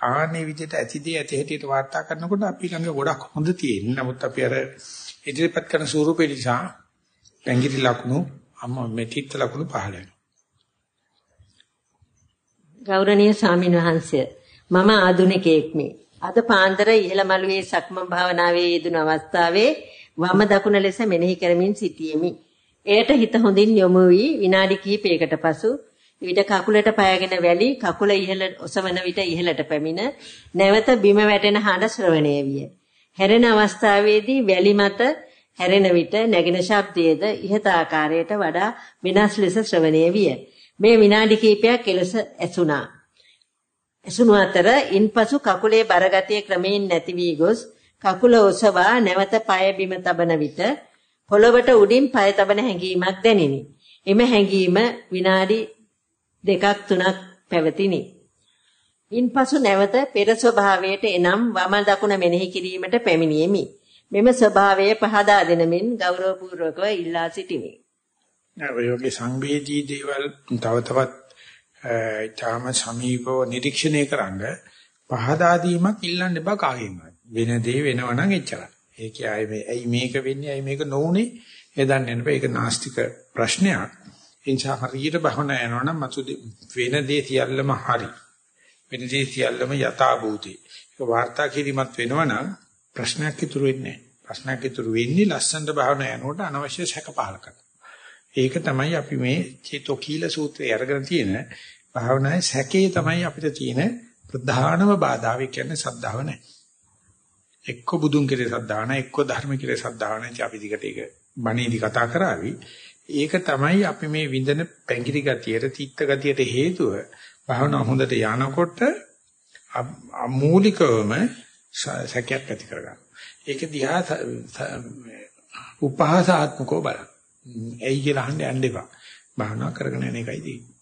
ආන්නේ විදිහට ඇතිදී ඇති හැටියට වාර්තා කරනකොට අපි ළඟ ගොඩක් හොඳ තියෙන. නමුත් අපි අර ඉදිරිපත් කරන ස්වරූපේ නිසා පැංගිරි ලකුණු අම්ම මෙතිත් ලකුණු පහළ වෙනවා. ගෞරවනීය ස්වාමීන් වහන්සේ මම ආදුනිකයෙක්මි. අද පාන්දර ඉහළ මළුවේ සක්මන් භාවනාවේ යෙදුන අවස්ථාවේ වම දකුණ ලෙස මෙනෙහි කරමින් සිටියෙමි. එයට හිත හොඳින් යොමු වී විනාඩි කිහිපයකට පසු විට කකුලට පයගෙන වැලි කකුල ඉහළ ඔසවන විට ඉහළට පැමිණ නැවත බිම වැටෙන හඬ ශ්‍රවණය විය. හැරෙන අවස්ථාවේදී වැලි මත හැරෙන විට නැගෙන ශබ්දයේද ඉහත ආකාරයට වඩා වෙනස් ලෙස ශ්‍රවණය විය. මේ විනාඩි කිහිපයක් එලෙස ඇසුණා. ඇසුණු අතර ඉන්පසු කකුලේ බරගතිය ක්‍රමයෙන් නැති වී ගොස් කකුල ඔසවා නැවත পায় බිම තබන විට පොළවට උඩින් পায় තබන හැඟීමක් දැනිනි. එම හැඟීම විනාඩි දෙකක් තුනක් පැවතිනි. ඉන්පසු නැවත පෙර ස්වභාවයට එනම් වම දකුණ මෙනෙහි කිරීමට පැමිණියෙමි. මෙම ස්වභාවය පහදා දෙනමින් ගෞරවපූර්වකව ඉල්ලා සිටිමි. ඔය වගේ සංවේදී දේවල් තව තවත් ඊටම සමීපව නිරීක්ෂණය කරන්න පහදා දීමක් ඉල්ලන්න එපා කාගෙන්වත්. වෙන දේ වෙනවනම් එච්චරයි. ඒ කියයි මේ ඇයි මේක වෙන්නේ ඇයි මේක නොඋනේ ඒ දන්නේ නැහැ. ඒක නාස්තික ප්‍රශ්නයක්. ඒ නිසා හරියට බහන යනවනම් මතු වෙන දේ සියල්ලම හරි. වෙන දේ සියල්ලම යථා භූතේ. ඒක වාර්තා කිරීමත් වෙනවනම් ප්‍රශ්නයක් ඉතුරු වෙන්නේ නැහැ. ප්‍රශ්නයක් ඉතුරු වෙන්නේ ලස්සනට බහන යනකොට අනවශ්‍ය සැක පහල ඒක තමයි අපි මේ චේතෝකීල සූත්‍රයේ අරගෙන තියෙන භාවනාවේ සැකේ තමයි අපිට තියෙන ප්‍රධානම බාධාව කියන්නේ සද්ධාව නැහැ. එක්ක බුදුන් කෙරේ සද්ධාව නැහැ, එක්ක ධර්ම කෙරේ සද්ධාව නැහැ. අපි දිගට ඒක බණේදි කතා කරાવી. ඒක තමයි අපි මේ විඳින පැංගිරි ගතියට, තිත්ත ගතියට හේතුව. භාවනා හොඳට යනකොට අමූලිකවම සැකයක් ඇති කරගන්න. ඒක දිහා උපහාසාත්මකව බලන්න. ඇයි කියලා අහන්න යන්න එපා. භාවනා කරගෙන යන එකයි තියෙන්නේ.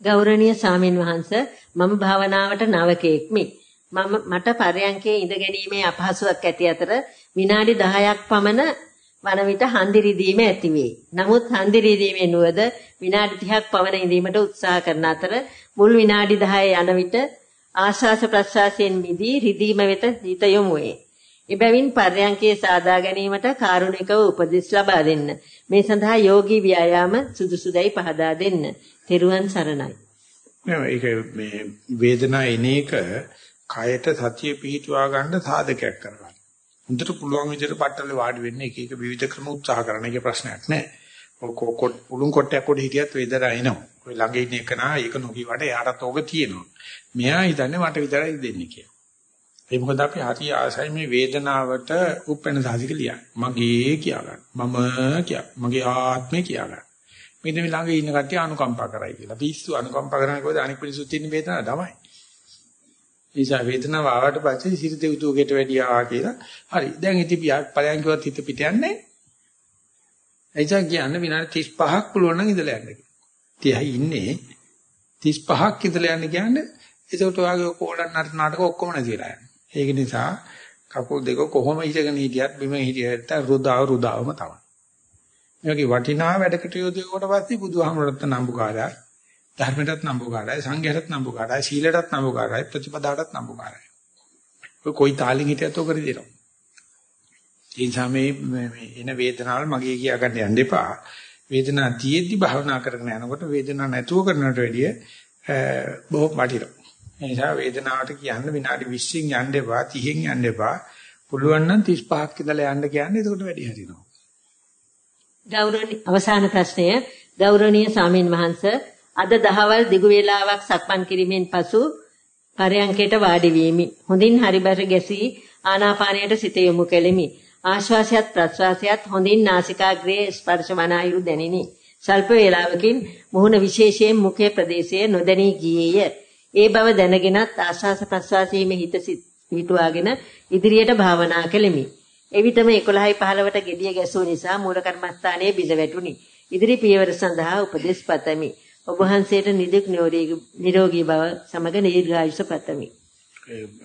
ගෞරවනීය සාමින් වහන්ස මම භාවනාවට නවකෙක්මි. මම මට පරයන්කේ ඉඳ ගැනීමේ අපහසුයක් ඇති අතර විනාඩි 10ක් පමණ වන විට හන්දි රිදීම ඇති වේ. නමුත් හන්දි රිදීමේ නුවද විනාඩි 30ක් පමණ ඉඳීමට උත්සාහ කරන අතර මුල් විනාඩි 10 යන විට ආශාස ප්‍රසආසයෙන් මිදී රිදීම වෙත හිත යොමු වේ. එබැවින් පර්යංකයේ සාදා ගැනීමට කාරුණිකව උපදෙස් ලබා දෙන්න. මේ සඳහා යෝගී ව්‍යායාම සුදුසුදයි පහදා දෙන්න. තෙරුවන් සරණයි. ඒක මේ වේදනා එන එක කයට සතිය පිහිටුවා ගන්න සාධකයක් කරගන්න. හොඳට පුළුවන් විදිහට පట్టල වාඩි වෙන්න එක එක විවිධ ක්‍රම උත්සාහ කරන එකේ ප්‍රශ්නයක් නැහැ. ඔය කොට පුළුන් කොටයක් උඩ හිටියත් වේදනාව එනවා. ඔය ළඟ ඉන්න එක නා ඒක නොකියවට එයාටත් ඕක තියෙනවා. මෙයා හිතන්නේ මට විතරයි දෙන්නේ කියලා. ඒ මොකද අපි හරි ආසයි මේ වේදනාවට උපෙන සාධික ලියන්න. මගේ කියා ගන්න. මම කියා. මගේ ආත්මේ කියා ගන්න. මෙන්න මේ ළඟ ඉන්න කට්ටිය අනුකම්පා කරයි කියලා. පිස්සු අනුකම්පා කරන්නේ කොහොමද? අනික් පිළිසුත් ඉන්න වේදනාව තමයි. නිසා වේදනාව ආවට පස්සේ සිත දෙව්තුවකට වැඩියා කියලා. හරි. දැන් ඉතින් ඵලයන් කිව්වත් හිත පිට යන්නේ. එයිසා කියන්නේ විනාඩි 35ක් පුළුවන් නම් ඉඳලා යන්න කියලා. 30යි ඉන්නේ 35ක් ඉඳලා යන්න කියන්නේ ඒකට ඔයාගේ කෝලන් නට නාටක ඔක්කොම නැතිලා යනවා. ඒක නිසා කකුල් දෙක කොහොම හිටගෙන හිටියත් බිම හිටියට රුදාව රුදාවම තමයි. මේකේ වටිනා වැඩකට යොදවුවට පස්සේ බුදුහාමුදුරත් නම්බුකාරයි ධර්මයටත් නම්බුකාරයි සංඝයටත් නම්බුකාරයි සීලයටත් නම්බුකාරයි ප්‍රතිපදාටත් නම්බුකාරයි. ඔය කොයි තාලෙන් හිටියත් ඔක කරේ දෙනවා. ඒ නිසා මේ එන වේදනාවල් මගේ කියා ගන්න යන්න එපා. වේදනාව තියෙද්දි භාවනා කරගෙන යනකොට වේදනාවක් නැතුව කරනට වැඩිය බොහෝ වටිනවා. ඒ නිසා වේදනාවට කියන්න විනාඩි 20න් යන්න එපා 30න් යන්න එපා. පුළුවන් නම් 35ක් ඉඳලා යන්න කියන්නේ එතකොට වැඩි හරිනවා. ගෞරවනීය අවසාන ප්‍රශ්නය ගෞරවනීය සාමින් වහන්ස අද දහවල් දිගු වේලාවක් සක්මන් කිරීමෙන් පසු පරයන්කයට වාඩි වීමි. හොඳින් හරිබර ගැසී ආනාපානයට සිත යොමු කෙලිමි. ආශ්වාසයත් ප්‍රශ්වාසයත් හොඳින් නාසිකාග්‍රයේ ස්පර්ශ වන අයුරු දැනිනි. සල්ප වේලාවකින් මුහුණ විශේෂයෙන් මුඛයේ ප්‍රදේශයේ නොදැනී ගියේය. ඒ බව දැනගෙනත් ආශ්වාස ප්‍රශ්වාසයේ හිත පිටුවාගෙන ඉදිරියට භාවනා කෙලිමි. එවිටම 11යි 15ට gediya ගැසූ නිසා මූල කර්මස්ථානයේ බිඳ වැටුනි. ඉදිරි පියවර සඳහා උපදෙස් පතමි. ඔබ වහන්සේට නිදුක් නිරෝගී බව සමග දීර්ඝායුෂ පතමි.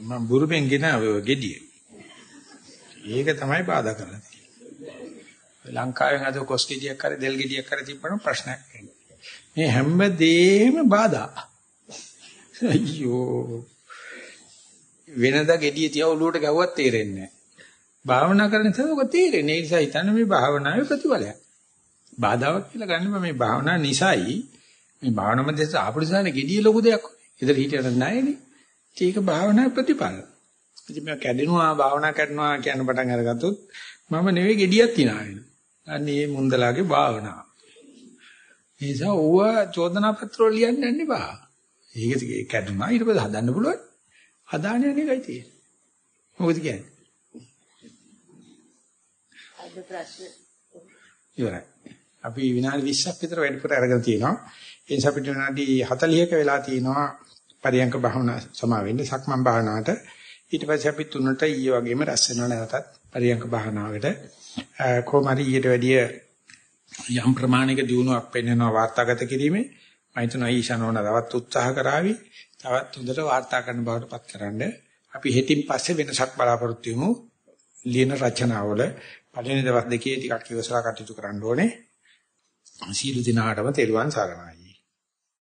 මම බුරුපෙන් ගෙන gediya. ඒක තමයි බාධා කරන්නේ. ලංකාවෙන් අද කොස් ගෙඩියක් කරේ දෙල් ගෙඩියක් කරේ තිබ්බනම් ප්‍රශ්නයක් එන්නේ. මේ හැම දෙෙම බාධා. අයියෝ. වෙනදා gediye තියා ඔලුවට ගැව්වත් තේරෙන්නේ නැහැ. භාවනා කරන නිසා ඔක තේරෙන්නේ. ඒ නිසා හිතන්න මේ භාවනාවේ ප්‍රතිඵලයක්. බාධාවක් කියලා ගන්න මේ භාවනා නිසායි මේ භාවනාව මැදට ආපු නිසානේ gediye ලොකු දෙයක්. ඉතින් හිටියට නැහැනේ. ඒක භාවනාවේ ප්‍රතිඵල. ඉතින් මම කැඩෙනවා භාවනා කරනවා කියන පටන් අරගත්තොත් මම නෙවෙයි gediyak තියනවා. අන්න මේ මුන්දලාගේ භාවනාව. ඒ නිසා ඕවා චෝදනා පත්‍ර ලියන්න යන්න එපා. ඒක කැඩුනා ඊට පස්සේ හදන්න පුළුවන්. හදාන්න යන්නේ එකයි තියෙන්නේ. මොකද කියන්නේ? අද ප්‍රශ්න ඉවරයි. අපි විනාඩි 20ක් විතර වැඩිපුර අරගෙන තියෙනවා. ඒ නිසා අපිට විනාඩි 40ක වෙලා තියෙනවා පරියංක භාවනා සමා වෙන්නේ සක්මන් භාවනාවට. ඊට පස්සේ අපි තුනට ඊයේ වගේම රැස් වෙනවා නැවතත් පරියංක භාවනාවට. කොහොම හරි ඊට වැඩිය යම් ප්‍රමාණයක දියුණුවක් පෙන්වනවා වාර්තාගත කිරීමේ මම හිතනවා ඊශානෝන තවත් උත්සාහ කරાવી. තවත් හොඳට වාර්තා කරන බවට පත්කරන්න අපි හෙටින් පස්සේ වෙනසක් බලාපොරොත්තු වෙමු. ලියන රචනාවල පළවෙනි දවස් දෙකේ ටිකක් ඉවසලා කටයුතු කරන්න ඕනේ. සීල දිනාටම තෙරුවන් සරණයි.